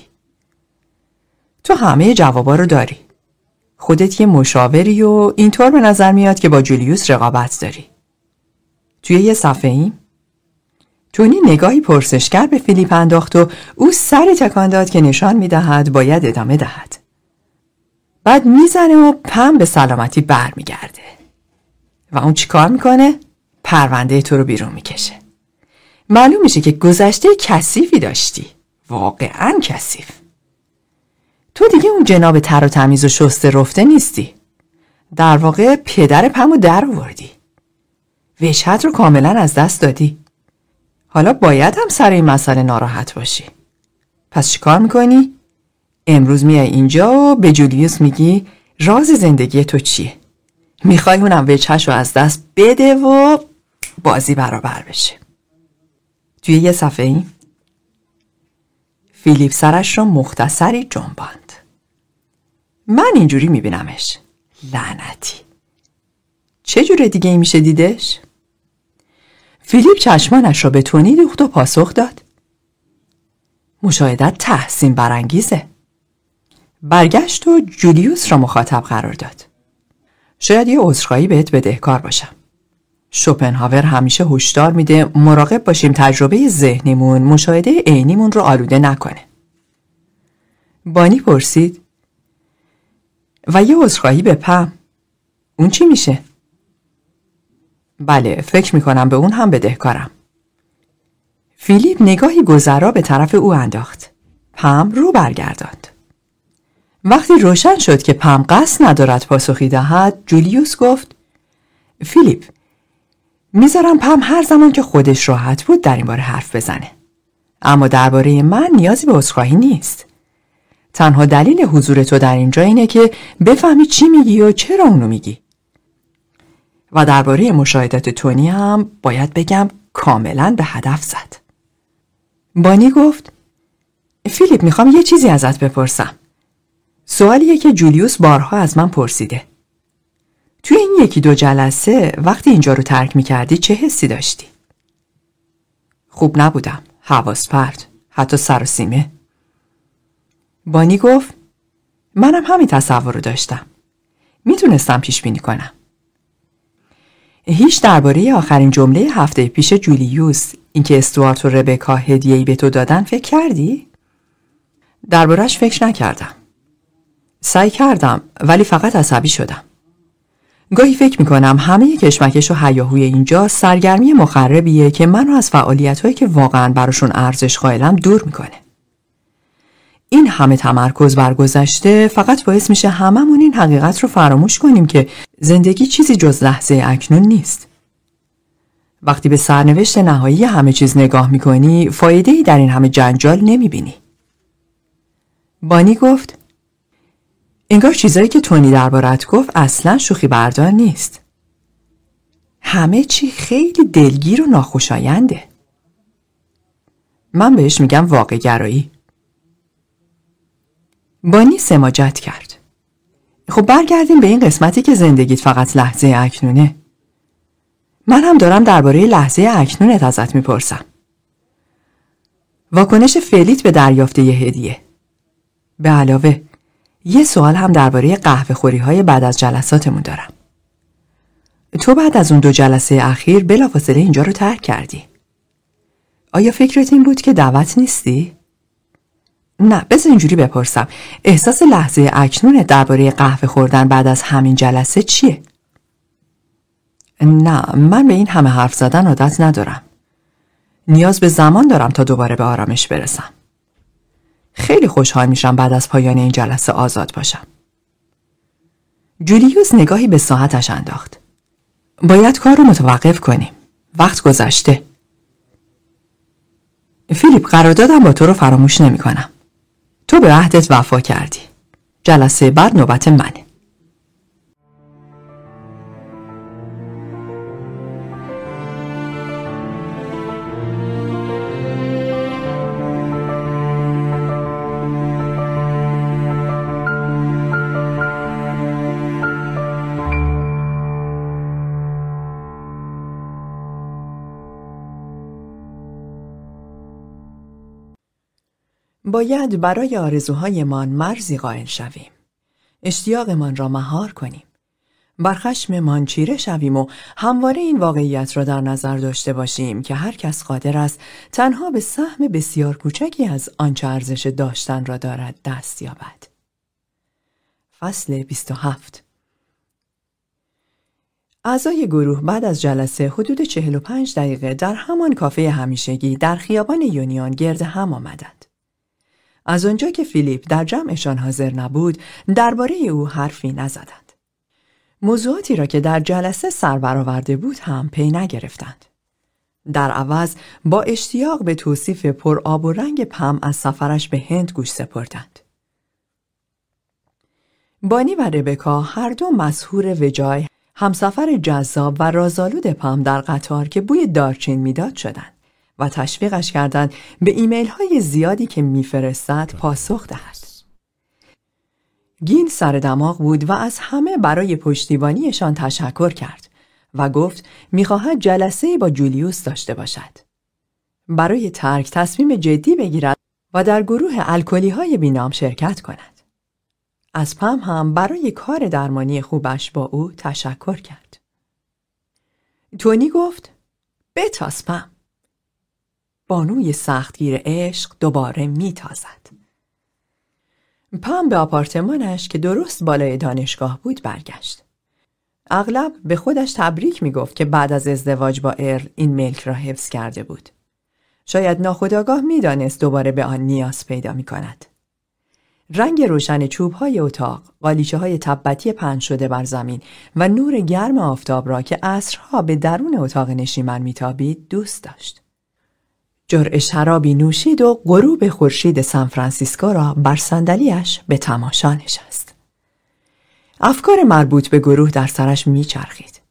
تو همه جوابا رو داری. خودت یه مشاوری و اینطور به نظر میاد که با جولیوس رقابت داری. توی یه صفحه ایم تونی نگاهی پرسشگر به فیلیپ انداخت و او سر تکان داد که نشان می‌دهد باید ادامه دهد. بعد می‌زنه و پم به سلامتی برمیگرده. و اون چیکار می‌کنه؟ پرونده تو رو بیرون می‌کشه. معلوم میشه که گذشته کثیفی داشتی. واقعا کثیف. تو دیگه اون جناب تر و تمیز و شسته رفته نیستی. در واقع پدر پم و در آوردی. وشهت رو کاملا از دست دادی. حالا باید هم سر این مسئله ناراحت باشی. پس چیکار می‌کنی؟ امروز میای اینجا و به جولیوس میگی راز زندگی تو چیه؟ می‌خوای اونم وجهش رو از دست بده و بازی برابر بشه. توی یه صفحه ای؟ فیلیپ سرش را مختصری جنباند من اینجوری میبینمش لعنتی چه جور دیگه میشه دیدش؟ فیلیپ چشمانش را به تونی دوخت و پاسخ داد. مشاهدت تحسین برانگیزه. برگشت و جولیوس را مخاطب قرار داد. شاید یه عذرخواهی بهت بدهکار باشم. شوپنهاور همیشه هشدار میده مراقب باشیم تجربه ذهنیمون مشاهده عینیمون رو آلوده نکنه. بانی پرسید و یه عذرخواهی به پم اون چی میشه؟ بله فکر می‌کنم به اون هم بدهکارم. فیلیپ نگاهی گذرا به طرف او انداخت. پم رو برگرداند. وقتی روشن شد که پم قصد ندارد پاسخی دهد جولیوس گفت فیلیپ می‌ذارم پم هر زمان که خودش راحت بود در این باره حرف بزنه. اما درباره من نیازی به عذرخواهی نیست. تنها دلیل حضور تو در اینجا اینه که بفهمی چی میگی و چرا اونو میگی. و درباره مشاهدات تونی هم باید بگم کاملا به هدف زد. بانی گفت فیلیپ می‌خوام یه چیزی ازت بپرسم. سوالیه که جولیوس بارها از من پرسیده. توی این یکی دو جلسه وقتی اینجا رو ترک می‌کردی چه حسی داشتی؟ خوب نبودم. حواس پرد حتی سر و سیمه. بانی گفت منم همین تصور رو داشتم. می‌تونستم پیش بینی کنم. هیچ درباره آخرین جمله هفته پیش جولیوس اینکه استوارت و ربکا هدیه‌ای به تو دادن فکر کردی؟ دربارش فکر نکردم سعی کردم ولی فقط عصبی شدم گاهی فکر می‌کنم همه کشمکش و حیاهوی اینجا سرگرمی مخربیه که منو از فعالیت هایی که واقعا براشون ارزش قائلم دور می‌کنه. این همه تمرکز بر گذشته فقط باعث میشه هممون این حقیقت رو فراموش کنیم که زندگی چیزی جز لحظه اکنون نیست. وقتی به سرنوشت نهایی همه چیز نگاه می‌کنی فایده ای در این همه جنجال نمی‌بینی. بانی گفت انگار چیزایی که تونی دربارت گفت اصلا شوخی بردار نیست. همه چی خیلی دلگیر و ناخوشاینده. من بهش میگم واقع گرایی. بانی سماجت کرد. خب برگردیم به این قسمتی که زندگیت فقط لحظه اکنونه. من هم دارم درباره لحظه اکنونت ازت می‌پرسم. واکنش فعلیت به دریافت یه هدیه. به علاوه یه سوال هم درباره قهوه خوری های بعد از جلساتمون دارم. تو بعد از اون دو جلسه اخیر بلافاصله اینجا رو ترک کردی. آیا فکرت این بود که دعوت نیستی؟ نه بذار اینجوری بپرسم احساس لحظه اکنون درباره قهوه خوردن بعد از همین جلسه چیه؟ نه من به این همه حرف زدن عادت ندارم. نیاز به زمان دارم تا دوباره به آرامش برسم. خیلی خوشحال میشم بعد از پایان این جلسه آزاد باشم. جولیوس نگاهی به ساعتش انداخت. باید کار رو متوقف کنیم. وقت گذشته. فیلیپ قراردادم با تو رو فراموش نمی کنم. تو به عهدت وفا کردی. جلسه بعد نوبت منه. باید برای آرزوهایمان مرزی قائل شویم. اشتیاقمان را مهار کنیم. بر خشممان چیره شویم و همواره این واقعیت را در نظر داشته باشیم که هر کس قادر است تنها به سهم بسیار کوچکی از آنچه ارزش داشتن را دارد دست یابد. فصل 27 اعضای گروه بعد از جلسه حدود 45 دقیقه در همان کافه همیشگی در خیابان یونیان گرد هم آمدند. از آنجا که فیلیپ در جمعشان حاضر نبود درباره او حرفی نزدند. موضوعاتی را که در جلسه سر برآورده بود هم پی نگرفتند. در عوض با اشتیاق به توصیف پر آب و رنگ پم از سفرش به هند گوش سپردند. بانی و ربکا هر دو مسهور وجای همسفر جذاب و رازآلود پم در قطار که بوی دارچین می‌داد شدند. و تشویقش کردند به ایمیل های زیادی که میفرستد پاسخ دهد. گین سر دماغ بود و از همه برای پشتیبانیشان تشکر کرد و گفت می‌خواهد جلسه با جولیوس داشته باشد. برای ترک تصمیم جدی بگیرد و در گروه الکلی های بینام شرکت کند. از پم هم برای کار درمانی خوبش با او تشکر کرد. تونی گفت بتاس پم. بانوی سختگیر عشق دوباره میتازد. پم به آپارتمانش که درست بالای دانشگاه بود برگشت. اغلب به خودش تبریک می گفت که بعد از ازدواج با ارل این ملک را حفظ کرده بود. شاید ناخداگاه می‌دانست دوباره به آن نیاز پیدا می کند. رنگ روشن چوب های اتاق، قالیچه های تبتی پنج شده بر زمین و نور گرم آفتاب را که عصرها به درون اتاق نشیمن میتابید دوست داشت. جرع شرابی نوشید و غروب خورشید سان فرانسیسکو را بر صندلیاش به تماشا نشست. افکار مربوط به گروه در سرش میچرخید.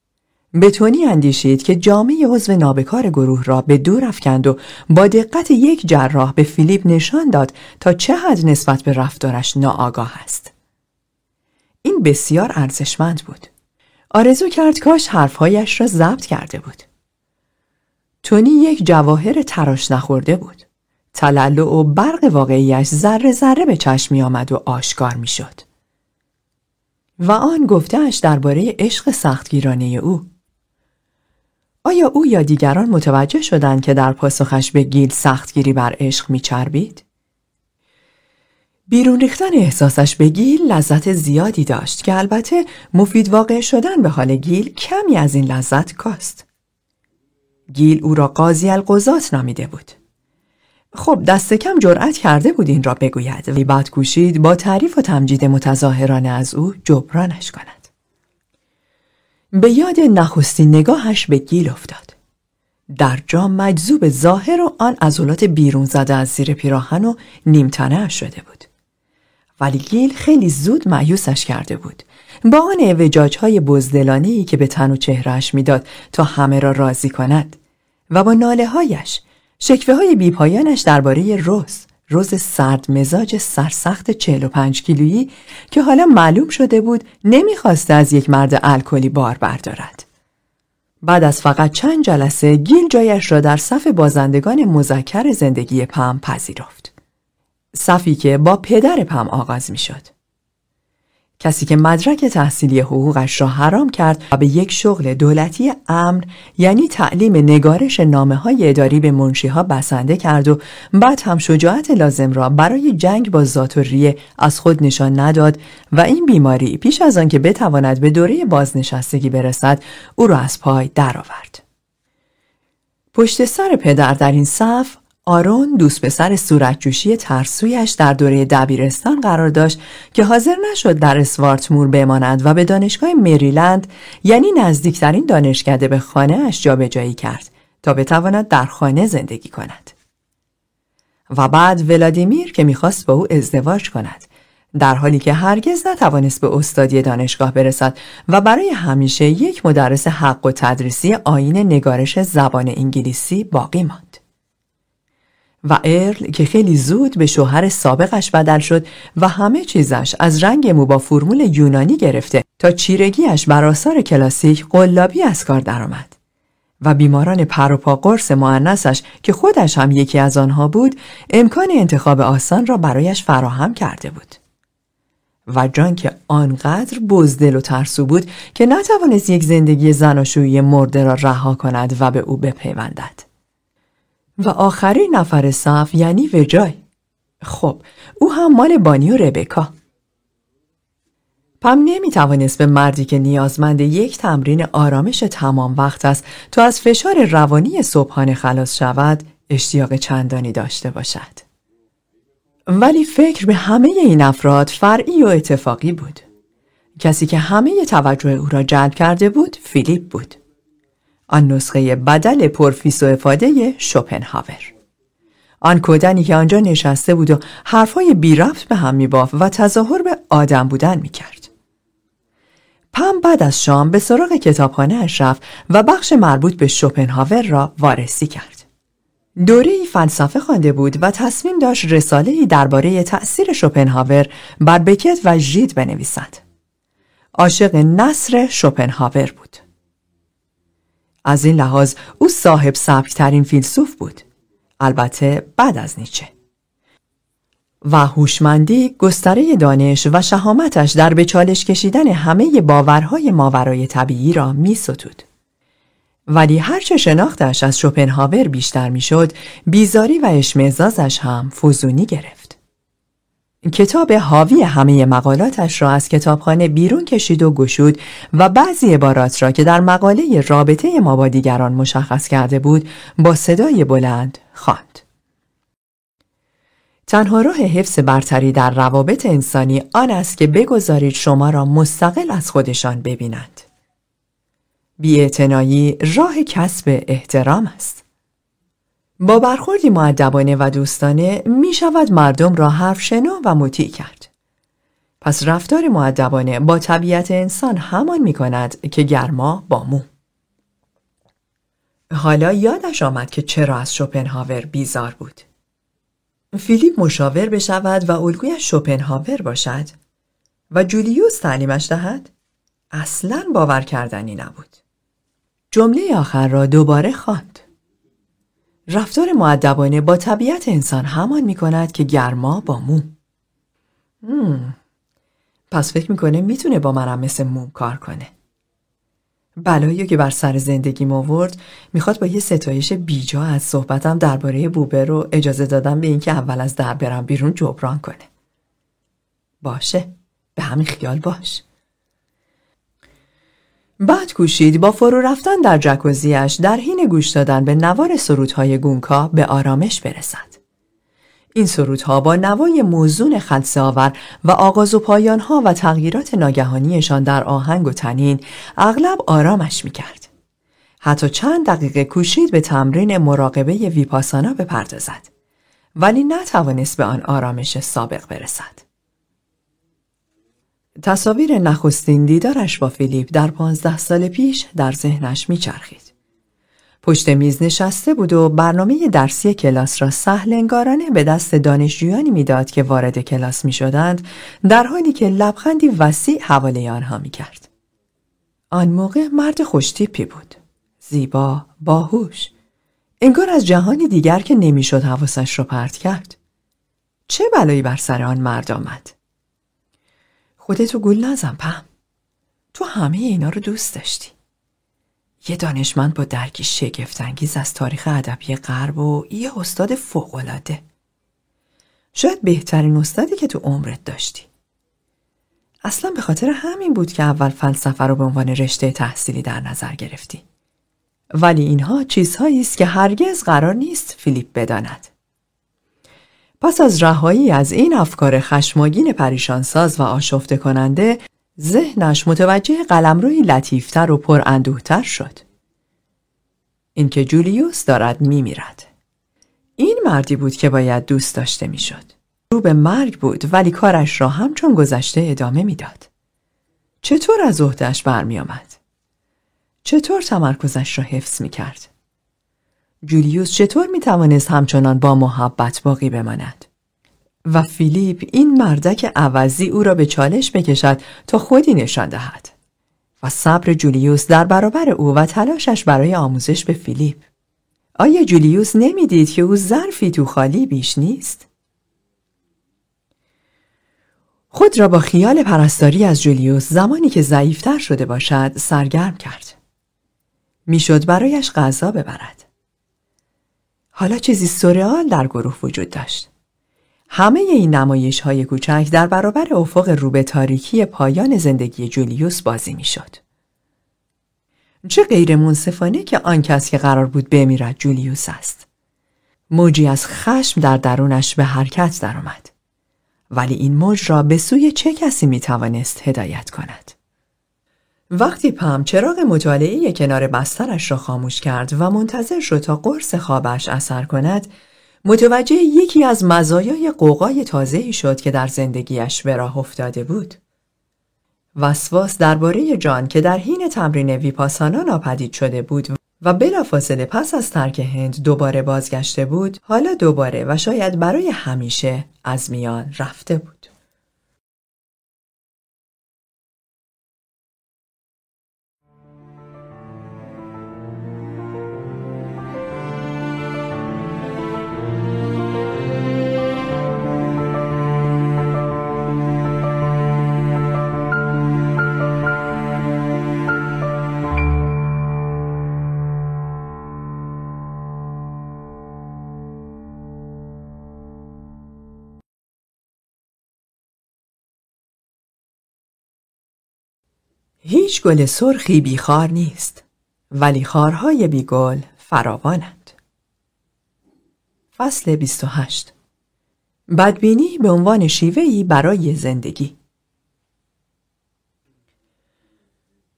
به تونی اندیشید که جامعه عضو نابکار گروه را به دور افکند و با دقت یک جراح به فیلیپ نشان داد تا چه حد نسبت به رفتارش ناآگاه است. این بسیار ارزشمند بود. آرزو کرد کاش حرفهایش را ضبط کرده بود. تونی یک جواهر تراش نخورده بود. تلالو و برق واقعیش ذره ذره به چشم می آمد و آشکار می شد. و آن گفتهش درباره عشق سختگیرانه او. آیا او یا دیگران متوجه شدند که در پاسخش به گیل سختگیری بر عشق میچربید؟ بیرون ریختن احساسش به گیل لذت زیادی داشت که البته مفید واقع شدن به حال گیل کمی از این لذت کاست. گیل او را قاضی القضات نامیده بود. خب دست کم جرأت کرده بود این را بگوید و بعد کوشید با تعریف و تمجید متظاهرانه از او جبرانش کند. به یاد نخستین نگاهش به گیل افتاد. در جا مجذوب ظاهر و آن عضلات بیرون زده از زیر پیراهن و نیمتنه شده بود. ولی گیل خیلی زود معیوسش کرده بود. با آن اعوجاج های بزدلانه که به تن و چهرهش می‌داد تا همه را راضی کند و با ناله هایش شکوه های بیپایانش درباره روز روز سرد مزاج سرسخت 45 کیلویی که حالا معلوم شده بود نمی‌خواسته از یک مرد الکلی بار بردارد. بعد از فقط چند جلسه گیل جایش را در صف بازندگان مذکر زندگی پم پذیرفت. صفی که با پدر پم آغاز می شد. کسی که مدرک تحصیلی حقوقش را حرام کرد و به یک شغل دولتی امن یعنی تعلیم نگارش نامه های اداری به منشی ها بسنده کرد و بعد هم شجاعت لازم را برای جنگ با ذات و ریه از خود نشان نداد و این بیماری پیش از آنکه بتواند به دوره بازنشستگی برسد او را از پای درآورد. پشت سر پدر در این صف آرون دوست پسر صورتجوشی ترسویش در دوره دبیرستان قرار داشت که حاضر نشد در اسوارتمور بماند و به دانشگاه مریلند یعنی نزدیکترین دانشکده به خانه اش جابجایی کرد تا بتواند در خانه زندگی کند. و بعد ولادیمیر که می‌خواست با او ازدواج کند در حالی که هرگز نتوانست به استادی دانشگاه برسد و برای همیشه یک مدرس حق و تدریسی آین نگارش زبان انگلیسی باقی ماند. و ارل که خیلی زود به شوهر سابقش بدل شد و همه چیزش از رنگ مو با فرمول یونانی گرفته تا چیرگیش بر آثار کلاسیک قلابی از کار درآمد. و بیماران پروپا قرص معنسش که خودش هم یکی از آنها بود امکان انتخاب آسان را برایش فراهم کرده بود. و جان که آنقدر بزدل و ترسو بود که نتوانست یک زندگی زناشویی مرده را رها کند و به او بپیوندد. و آخرین نفر صف یعنی وجای خب او هم مال بانی و ربکا پم نمی توانست به مردی که نیازمند یک تمرین آرامش تمام وقت است تا از فشار روانی صبحانه خلاص شود اشتیاق چندانی داشته باشد. ولی فکر به همه این افراد فرعی و اتفاقی بود. کسی که همه توجه او را جلب کرده بود فیلیپ بود. آن نسخه بدل پرفیس و افاده شوپنهاور آن کودنی که آنجا نشسته بود و حرفهای بی رفت به هم می و تظاهر به آدم بودن می کرد. پم بعد از شام به سراغ کتابخانه اش رفت و بخش مربوط به شوپنهاور را وارسی کرد. دوره ای فلسفه خوانده بود و تصمیم داشت رساله ای درباره تأثیر شوپنهاور بر بکت و ژید بنویسد. عاشق نصر شوپنهاور بود. از این لحاظ او صاحب سبکترین فیلسوف بود. البته بعد از نیچه. و هوشمندی گستره دانش و شهامتش در به چالش کشیدن همه باورهای ماورای طبیعی را می ستود. ولی هرچه شناختش از شوپنهاور بیشتر می‌شد بیزاری و اشمعزازش هم فزونی گرفت کتاب حاوی همه مقالاتش را از کتابخانه بیرون کشید و گشود و بعضی عبارات را که در مقاله رابطه ما با دیگران مشخص کرده بود با صدای بلند خواند. تنها راه حفظ برتری در روابط انسانی آن است که بگذارید شما را مستقل از خودشان ببینند. بیاعتنایی راه کسب احترام است. با برخوردی معدبانه و دوستانه می شود مردم را حرف شنو و مطیع کرد. پس رفتار معدبانه با طبیعت انسان همان می کند که گرما با مو. حالا یادش آمد که چرا از شوپنهاور بیزار بود. فیلیپ مشاور بشود و الگویش شوپنهاور باشد و جولیوس تعلیمش دهد؟ اصلا باور کردنی نبود. جمله آخر را دوباره خواند. رفتار معدبانه با طبیعت انسان همان می کند که گرما با مو. پس فکر می‌کنه می‌تونه با منم مثل موم کار کنه. بلایی که بر سر زندگی آورد می‌خواد با یه ستایش بیجا از صحبتم درباره بوبه رو اجازه دادم به اینکه اول از در برم بیرون جبران کنه. باشه به همین خیال باش. بعد کوشید با فرو رفتن در جکوزیش در حین گوش دادن به نوار سرودهای گونکا به آرامش برسد. این سرودها با نوای موزون خلصه آور و آغاز و پایانها و تغییرات ناگهانیشان در آهنگ و تنین اغلب آرامش می کرد. حتی چند دقیقه کوشید به تمرین مراقبه ویپاسانا بپردازد. ولی نتوانست به آن آرامش سابق برسد. تصاویر نخستین دیدارش با فیلیپ در پانزده سال پیش در ذهنش میچرخید. پشت میز نشسته بود و برنامه درسی کلاس را سهل انگارانه به دست دانشجویانی می‌داد که وارد کلاس می شدند در حالی که لبخندی وسیع حواله آنها می کرد. آن موقع مرد خوشتیپی بود. زیبا، باهوش. انگار از جهانی دیگر که نمی‌شد حواسش را پرت کرد. چه بلایی بر سر آن مرد آمد؟ خودتو گول نزن پم تو همه اینا رو دوست داشتی. یه دانشمند با درکی شگفتانگیز از تاریخ ادبی غرب و یه استاد فوقالعاده. شاید بهترین استادی که تو عمرت داشتی. اصلا به خاطر همین بود که اول فلسفه رو به عنوان رشته تحصیلی در نظر گرفتی. ولی اینها چیزهایی است که هرگز قرار نیست فیلیپ بداند. پس از رهایی از این افکار خشماگین پریشانساز و آشفته کننده ذهنش متوجه قلمروی لطیفتر و پر اندوهتر شد. اینکه جولیوس دارد میمیرد. این مردی بود که باید دوست داشته می‌شد. رو به مرگ بود ولی کارش را همچون گذشته ادامه می‌داد. چطور از عهدهش برمیآمد؟ چطور تمرکزش را حفظ می کرد؟ جولیوس چطور می همچنان با محبت باقی بماند؟ و فیلیپ این مردک عوضی او را به چالش بکشد تا خودی نشان دهد. و صبر جولیوس در برابر او و تلاشش برای آموزش به فیلیپ. آیا جولیوس نمی‌دید که او ظرفی تو خالی بیش نیست؟ خود را با خیال پرستاری از جولیوس زمانی که ضعیفتر شده باشد سرگرم کرد. می‌شد برایش غذا ببرد. حالا چیزی سورئال در گروه وجود داشت. همه این نمایش های کوچک در برابر افق روبه تاریکی پایان زندگی جولیوس بازی می‌شد. چه غیر منصفانه که آن کس که قرار بود بمیرد جولیوس است. موجی از خشم در درونش به حرکت درآمد. ولی این موج را به سوی چه کسی می توانست هدایت کند؟ وقتی پم چراغ مطالعه کنار بسترش را خاموش کرد و منتظر شد تا قرص خوابش اثر کند متوجه یکی از مزایای قوقای تازه‌ای شد که در زندگیش به راه افتاده بود وسواس درباره جان که در حین تمرین ویپاسانا ناپدید شده بود و بلافاصله پس از ترک هند دوباره بازگشته بود حالا دوباره و شاید برای همیشه از میان رفته بود. هیچ گل سرخی بیخار نیست ولی خارهای بیگل فراوانند. فصل 28 بدبینی به عنوان شیوهی برای زندگی.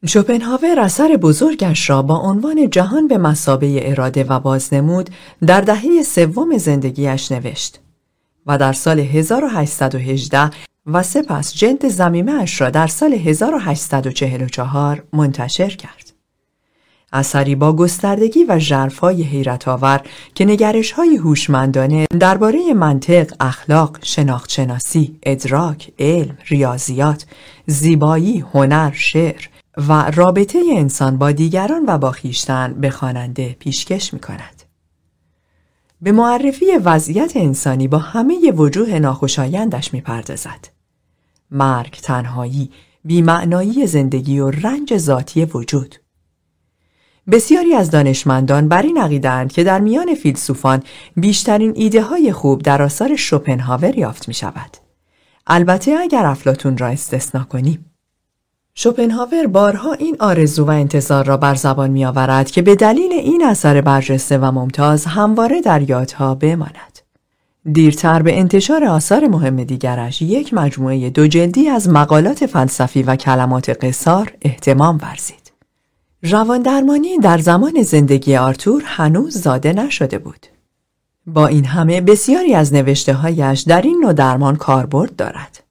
شوپنهاور اثر بزرگش را با عنوان جهان به مسابه اراده و بازنمود در دهه سوم زندگیش نوشت و در سال 1818 و سپس جلد زمیمه اش را در سال 1844 منتشر کرد. اثری با گستردگی و ژرفای حیرت آور که نگرش های هوشمندانه درباره منطق، اخلاق، شناختشناسی، ادراک، علم، ریاضیات، زیبایی، هنر، شعر و رابطه انسان با دیگران و با خیشتن به خواننده پیشکش می کند. به معرفی وضعیت انسانی با همه وجوه ناخوشایندش می پردازد. مرگ، تنهایی، بیمعنایی زندگی و رنج ذاتی وجود. بسیاری از دانشمندان بر این عقیدند که در میان فیلسوفان بیشترین ایده های خوب در آثار شوپنهاور یافت می شود. البته اگر افلاتون را استثنا کنیم. شوپنهاور بارها این آرزو و انتظار را بر زبان می آورد که به دلیل این اثر برجسته و ممتاز همواره در یادها بماند. دیرتر به انتشار آثار مهم دیگرش یک مجموعه دو جلدی از مقالات فلسفی و کلمات قصار احتمام ورزید. روان درمانی در زمان زندگی آرتور هنوز زاده نشده بود. با این همه بسیاری از نوشته هایش در این نوع درمان کاربرد دارد.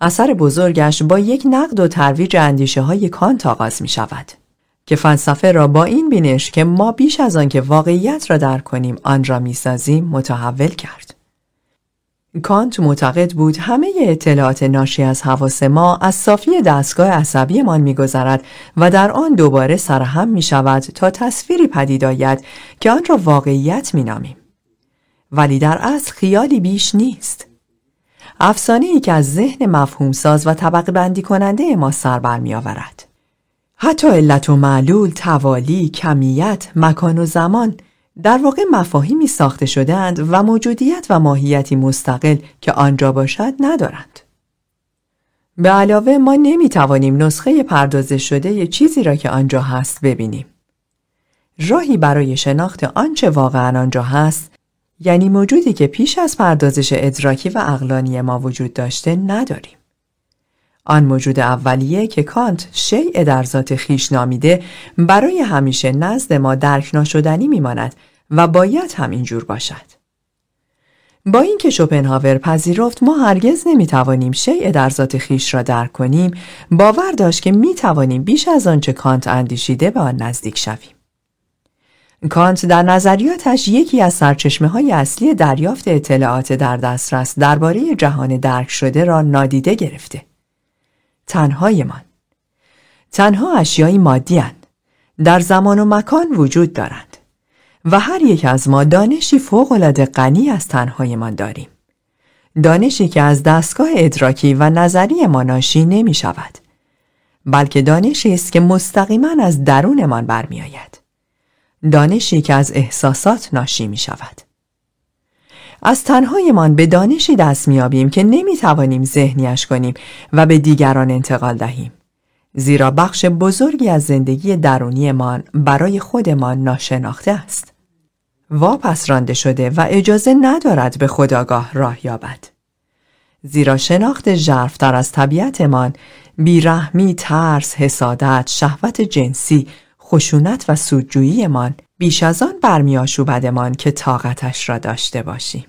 اثر بزرگش با یک نقد و ترویج اندیشه های کانت آغاز می شود. که فلسفه را با این بینش که ما بیش از آنکه واقعیت را درک کنیم آن را می‌سازیم متحول کرد. کانت معتقد بود همه اطلاعات ناشی از حواس ما از صافی دستگاه عصبیمان میگذرد و در آن دوباره سرهم می شود تا تصویری پدید آید که آن را واقعیت می نامیم. ولی در اصل خیالی بیش نیست. افسانه ای که از ذهن مفهوم ساز و طبق بندی کننده ما سر بر آورد. حتی علت و معلول، توالی، کمیت، مکان و زمان در واقع مفاهیمی ساخته شدهاند و موجودیت و ماهیتی مستقل که آنجا باشد ندارند. به علاوه ما نمی توانیم نسخه پردازش شده چیزی را که آنجا هست ببینیم. راهی برای شناخت آنچه واقعا آنجا هست یعنی موجودی که پیش از پردازش ادراکی و اقلانی ما وجود داشته نداریم. آن موجود اولیه که کانت شیء در ذات خیش نامیده برای همیشه نزد ما درک ناشدنی میماند و باید همینجور باشد. با اینکه شوپنهاور پذیرفت ما هرگز نمی‌توانیم شیء در ذات خیش را درک کنیم باور داشت که می‌توانیم بیش از آنچه کانت اندیشیده به آن نزدیک شویم کانت در نظریاتش یکی از سرچشمه های اصلی دریافت اطلاعات در دسترس درباره جهان درک شده را نادیده گرفته تنهایمان. تنها اشیایی مادی در زمان و مکان وجود دارند. و هر یک از ما دانشی فوقالعاده غنی از تنهایمان داریم. دانشی که از دستگاه ادراکی و نظری ما ناشی نمی شود. بلکه دانشی است که مستقیما از درونمان برمیآید. دانشی که از احساسات ناشی می شود. از تنهایمان به دانشی دست میابیم که نمی‌توانیم ذهنیش کنیم و به دیگران انتقال دهیم. زیرا بخش بزرگی از زندگی درونیمان برای خودمان ناشناخته است. واپس رانده شده و اجازه ندارد به خداگاه راه یابد. زیرا شناخت ژرفتر از طبیعتمان بیرحمی، ترس، حسادت، شهوت جنسی، خشونت و سودجوییمان بیش از آن برمیآشوبدمان که طاقتش را داشته باشیم.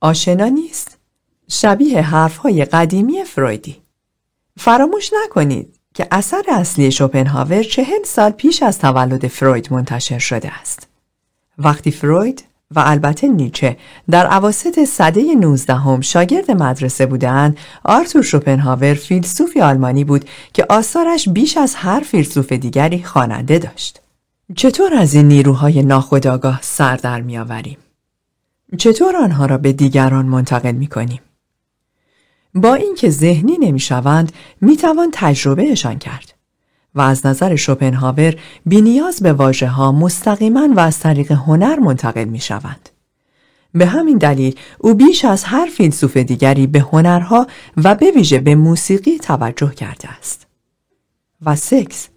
آشنا نیست؟ شبیه حرفهای قدیمی فرویدی. فراموش نکنید که اثر اصلی شوپنهاور چهل سال پیش از تولد فروید منتشر شده است. وقتی فروید و البته نیچه در عواسط سده 19 هم شاگرد مدرسه بودند، آرتور شوپنهاور فیلسوفی آلمانی بود که آثارش بیش از هر فیلسوف دیگری خواننده داشت. چطور از این نیروهای ناخودآگاه سر در میآوریم؟ چطور آنها را به دیگران منتقل می کنیم؟ با اینکه ذهنی نمی‌شوند می‌توان تجربهشان کرد و از نظر شوپنهاور بینیاز به واژه ها مستقیما و از طریق هنر منتقل می شوند. به همین دلیل او بیش از هر فیلسوف دیگری به هنرها و به ویژه به موسیقی توجه کرده است. و سکس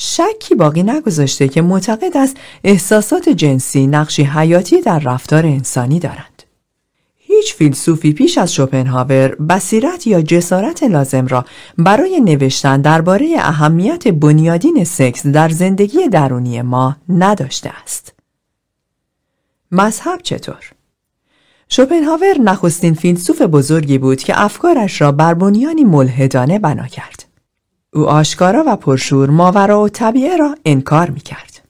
شکی باقی نگذاشته که معتقد است احساسات جنسی نقشی حیاتی در رفتار انسانی دارند. هیچ فیلسوفی پیش از شوپنهاور بصیرت یا جسارت لازم را برای نوشتن درباره اهمیت بنیادین سکس در زندگی درونی ما نداشته است. مذهب چطور؟ شوپنهاور نخستین فیلسوف بزرگی بود که افکارش را بر بنیانی ملحدانه بنا کرد. او آشکارا و پرشور ماورا و طبیعه را انکار می کرد.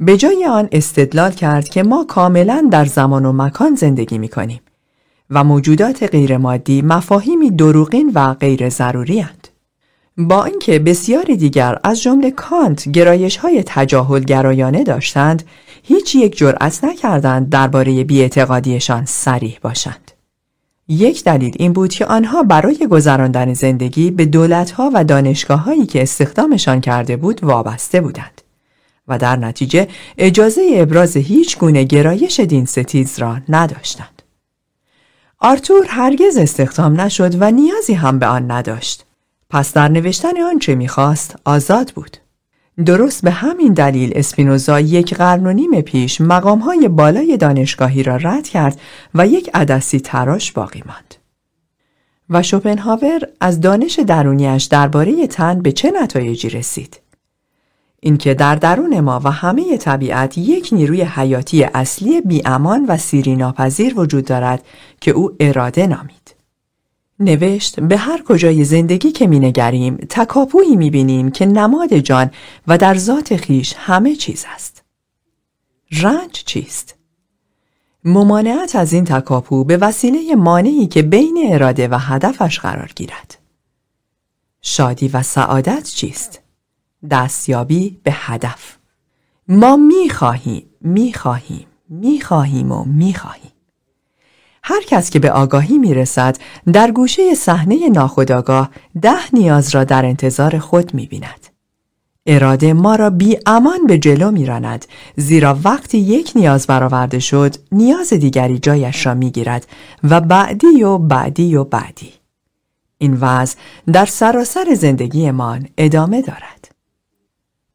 به جای آن استدلال کرد که ما کاملا در زمان و مکان زندگی می کنیم و موجودات غیرمادی مفاهیمی دروغین و غیر ضروری هند. با اینکه بسیاری دیگر از جمله کانت گرایش های تجاهل گرایانه داشتند هیچ یک جرأت نکردند درباره بیاعتقادیشان سریح باشند یک دلیل این بود که آنها برای گذراندن زندگی به دولتها و دانشگاه که استخدامشان کرده بود وابسته بودند و در نتیجه اجازه ابراز هیچ گونه گرایش دین ستیز را نداشتند. آرتور هرگز استخدام نشد و نیازی هم به آن نداشت. پس در نوشتن آنچه می‌خواست آزاد بود. درست به همین دلیل اسپینوزا یک قرن و نیم پیش مقامهای بالای دانشگاهی را رد کرد و یک عدسی تراش باقی ماند. و شوپنهاور از دانش درونیش درباره تن به چه نتایجی رسید؟ اینکه در درون ما و همه طبیعت یک نیروی حیاتی اصلی بیامان و سیری ناپذیر وجود دارد که او اراده نامید. نوشت به هر کجای زندگی که می نگریم تکاپویی می بینیم که نماد جان و در ذات خیش همه چیز است. رنج چیست؟ ممانعت از این تکاپو به وسیله مانعی که بین اراده و هدفش قرار گیرد. شادی و سعادت چیست؟ دستیابی به هدف. ما می خواهیم، می خواهیم، می خواهیم و می خواهیم. هر کس که به آگاهی می رسد در گوشه صحنه ناخودآگاه ده نیاز را در انتظار خود می بیند. اراده ما را بی امان به جلو می راند زیرا وقتی یک نیاز برآورده شد نیاز دیگری جایش را می گیرد و بعدی و بعدی و بعدی. این وضع در سراسر زندگیمان ادامه دارد.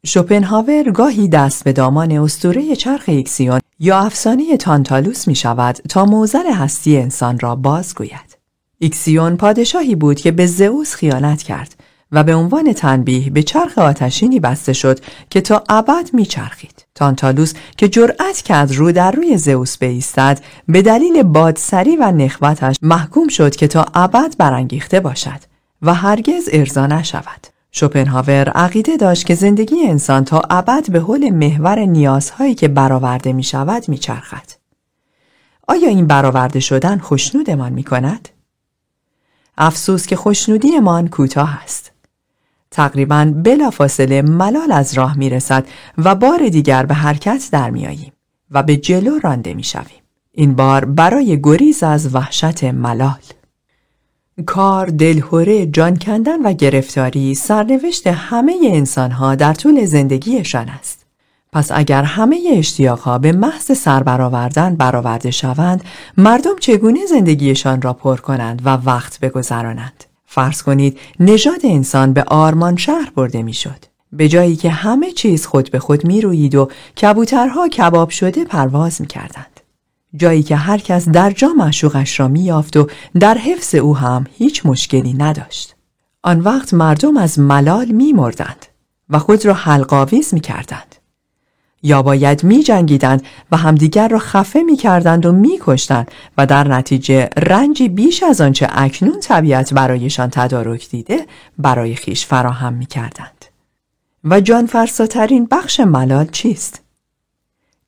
شوپنهاور گاهی دست به دامان اسطوره چرخ ایکسیون یا افسانه تانتالوس می شود تا معضل هستی انسان را بازگوید. ایکسیون پادشاهی بود که به زئوس خیانت کرد و به عنوان تنبیه به چرخ آتشینی بسته شد که تا ابد میچرخید. تانتالوس که جرأت کرد رو در روی زئوس بایستد به دلیل بادسری و نخوتش محکوم شد که تا ابد برانگیخته باشد و هرگز ارضا نشود. شوپنهاور عقیده داشت که زندگی انسان تا ابد به حول محور نیازهایی که برآورده می شود می چرخد. آیا این برآورده شدن خوشنودمان می کند؟ افسوس که خوشنودیمان کوتاه است. تقریبا بلافاصله ملال از راه می رسد و بار دیگر به حرکت در می آییم و به جلو رانده می شویم. این بار برای گریز از وحشت ملال. کار، دلهوره، جان کندن و گرفتاری سرنوشت همه انسانها در طول زندگیشان است. پس اگر همه اشتیاقها به محض سربرآوردن برآورده شوند، مردم چگونه زندگیشان را پر کنند و وقت بگذرانند؟ فرض کنید نژاد انسان به آرمان شهر برده می‌شد. به جایی که همه چیز خود به خود می روید و کبوترها کباب شده پرواز می کردند. جایی که هر کس در جا معشوقش را میافت و در حفظ او هم هیچ مشکلی نداشت. آن وقت مردم از ملال می مردند و خود را حلقاویز می کردند. یا باید می جنگیدند و همدیگر را خفه می کردند و می کشتند و در نتیجه رنجی بیش از آنچه اکنون طبیعت برایشان تدارک دیده برای خیش فراهم می کردند. و جان فرساترین بخش ملال چیست؟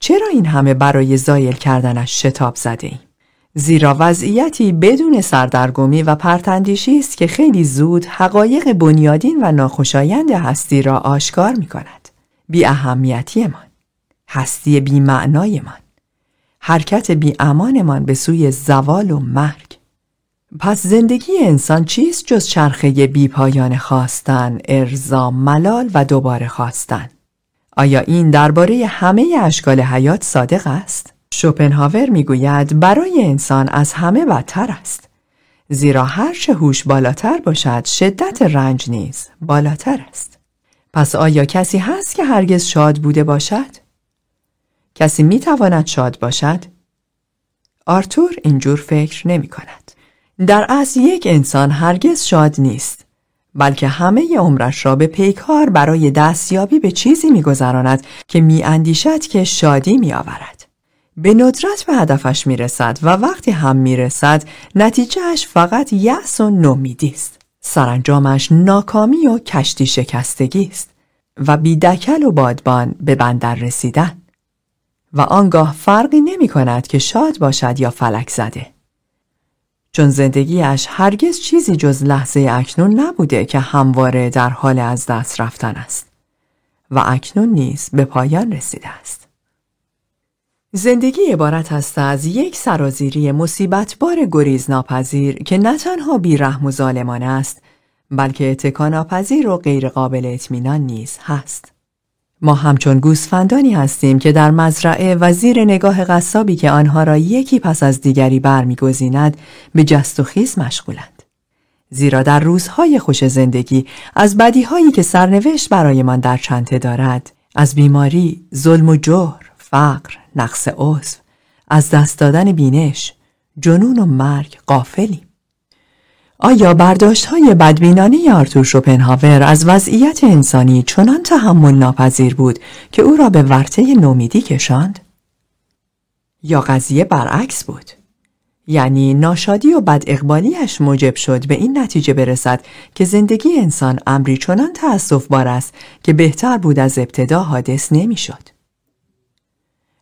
چرا این همه برای زایل کردنش شتاب زده ایم؟ زیرا وضعیتی بدون سردرگمی و پرتندیشی است که خیلی زود حقایق بنیادین و ناخوشایند هستی را آشکار می کند. بی اهمیتیمان، هستی بی معنایمان، حرکت بی امانمان به سوی زوال و مرگ. پس زندگی انسان چیست جز چرخه بی پایان خواستن، ارزا، ملال و دوباره خواستن؟ آیا این درباره همه اشکال حیات صادق است؟ شوپنهاور می‌گوید برای انسان از همه بدتر است. زیرا هر چه هوش بالاتر باشد شدت رنج نیز بالاتر است. پس آیا کسی هست که هرگز شاد بوده باشد؟ کسی می تواند شاد باشد؟ آرتور اینجور فکر نمی کند. در اصل یک انسان هرگز شاد نیست بلکه همه عمرش را به پیکار برای دستیابی به چیزی میگذراند که میاندیشد که شادی میآورد. به ندرت به هدفش می‌رسد و وقتی هم می‌رسد نتیجهش فقط یأس و نومیدی است. سرانجامش ناکامی و کشتی شکستگی است و بیدکل و بادبان به بندر رسیدن. و آنگاه فرقی نمی کند که شاد باشد یا فلک زده. چون زندگیش هرگز چیزی جز لحظه اکنون نبوده که همواره در حال از دست رفتن است و اکنون نیز به پایان رسیده است. زندگی عبارت است از یک سرازیری مصیبتبار گریز ناپذیر که نه تنها بیرحم و ظالمانه است بلکه اتکاناپذیر و غیرقابل اطمینان نیز هست. ما همچون گوسفندانی هستیم که در مزرعه و زیر نگاه قصابی که آنها را یکی پس از دیگری برمیگزیند به جست و خیز مشغولند. زیرا در روزهای خوش زندگی از بدیهایی که سرنوشت برایمان در چنته دارد از بیماری، ظلم و جور، فقر، نقص عضو، از دست دادن بینش، جنون و مرگ قافلیم. آیا برداشت های بدبینانه آرتور شوپنهاور از وضعیت انسانی چنان تحمل ناپذیر بود که او را به ورطه نومیدی کشاند؟ یا قضیه برعکس بود؟ یعنی ناشادی و بد اقبالیش موجب شد به این نتیجه برسد که زندگی انسان امری چنان تأصف است که بهتر بود از ابتدا حادث نمی‌شد.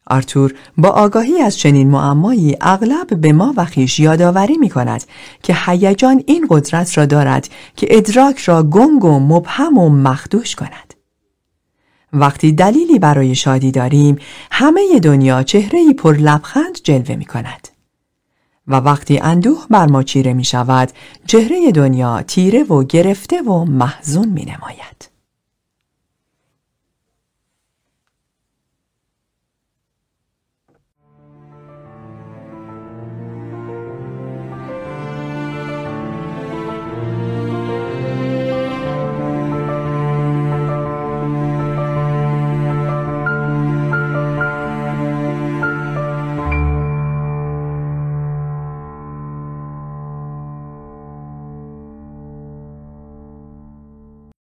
آرتور با آگاهی از چنین معمایی اغلب به ما و خیش یادآوری می کند که هیجان این قدرت را دارد که ادراک را گنگ و مبهم و مخدوش کند. وقتی دلیلی برای شادی داریم همه دنیا چهره پر لبخند جلوه می کند. و وقتی اندوه بر ما چیره می شود چهره دنیا تیره و گرفته و محزون می نماید.